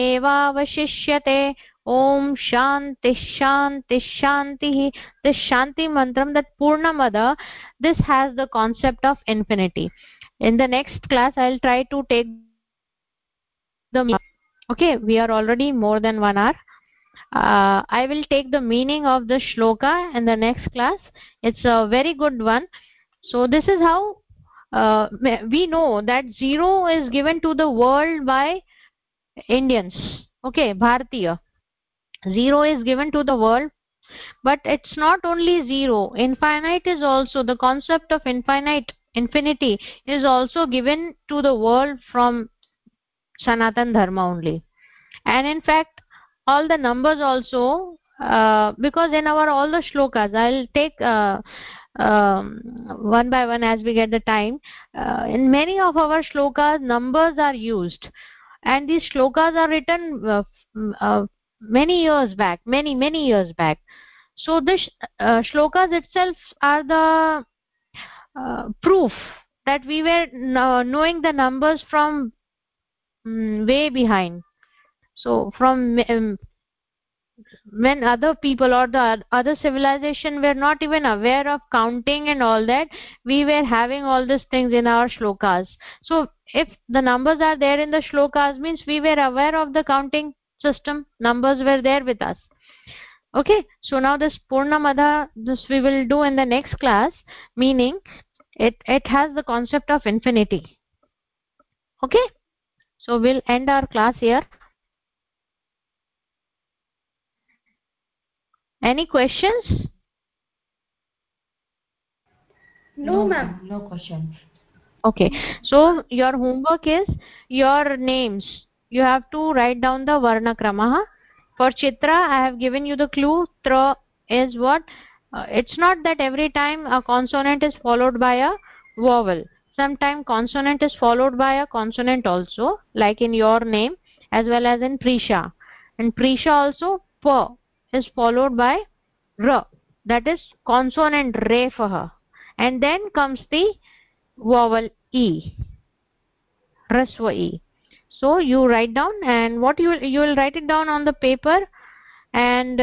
ॐ शान्तिः शान्तिः शान्तिः this shanti mantram that purnamada this has the concept of infinity in the next class i'll try to take the okay we are already more than 1 hour. Uh, i will take the meaning of the shloka in the next class. It's a very good one. So this is how uh, we know that zero is given to the world by indians. Okay bharatiya. Zero is given to the world but it's not only zero. Infinite is also the concept of infinite infinity is also given to the world from sanatan dharma only. And in fact all the numbers also uh, because in our all the shlokas i'll take uh, um, one by one as we get the time. Uh, in many of our shlokas numbers are used. And these shlokas are written uh, uh, many years back many many years back. So this uh, shlokas itself are the proof that we were kn- knowing the numbers from um, way behind. So from um, when other people or the other civilization were not even aware of counting and all that we were having all these things in our shlokas. So if the numbers are there in the shlokas means we were aware of the counting system. Numbers were there with us. Okay? So now this purnamada this we will do in the next class. Meaning it it has the concept of infinity. Okay so we'll end our class here. Any questions? No, ma'am. No questions. okay. So your homework is your names. You have to write down the varna krama for chitra i have given you the clue. Tra is what? Uh, it's not that every time a consonant is followed by a vowel sometimes consonant is followed by a consonant also like in your name as well as in prisha. And prisha also pa is followed by ra that is consonant re for her. And then comes the vowel e rasva e. So you write down and what you you will write it down on the paper and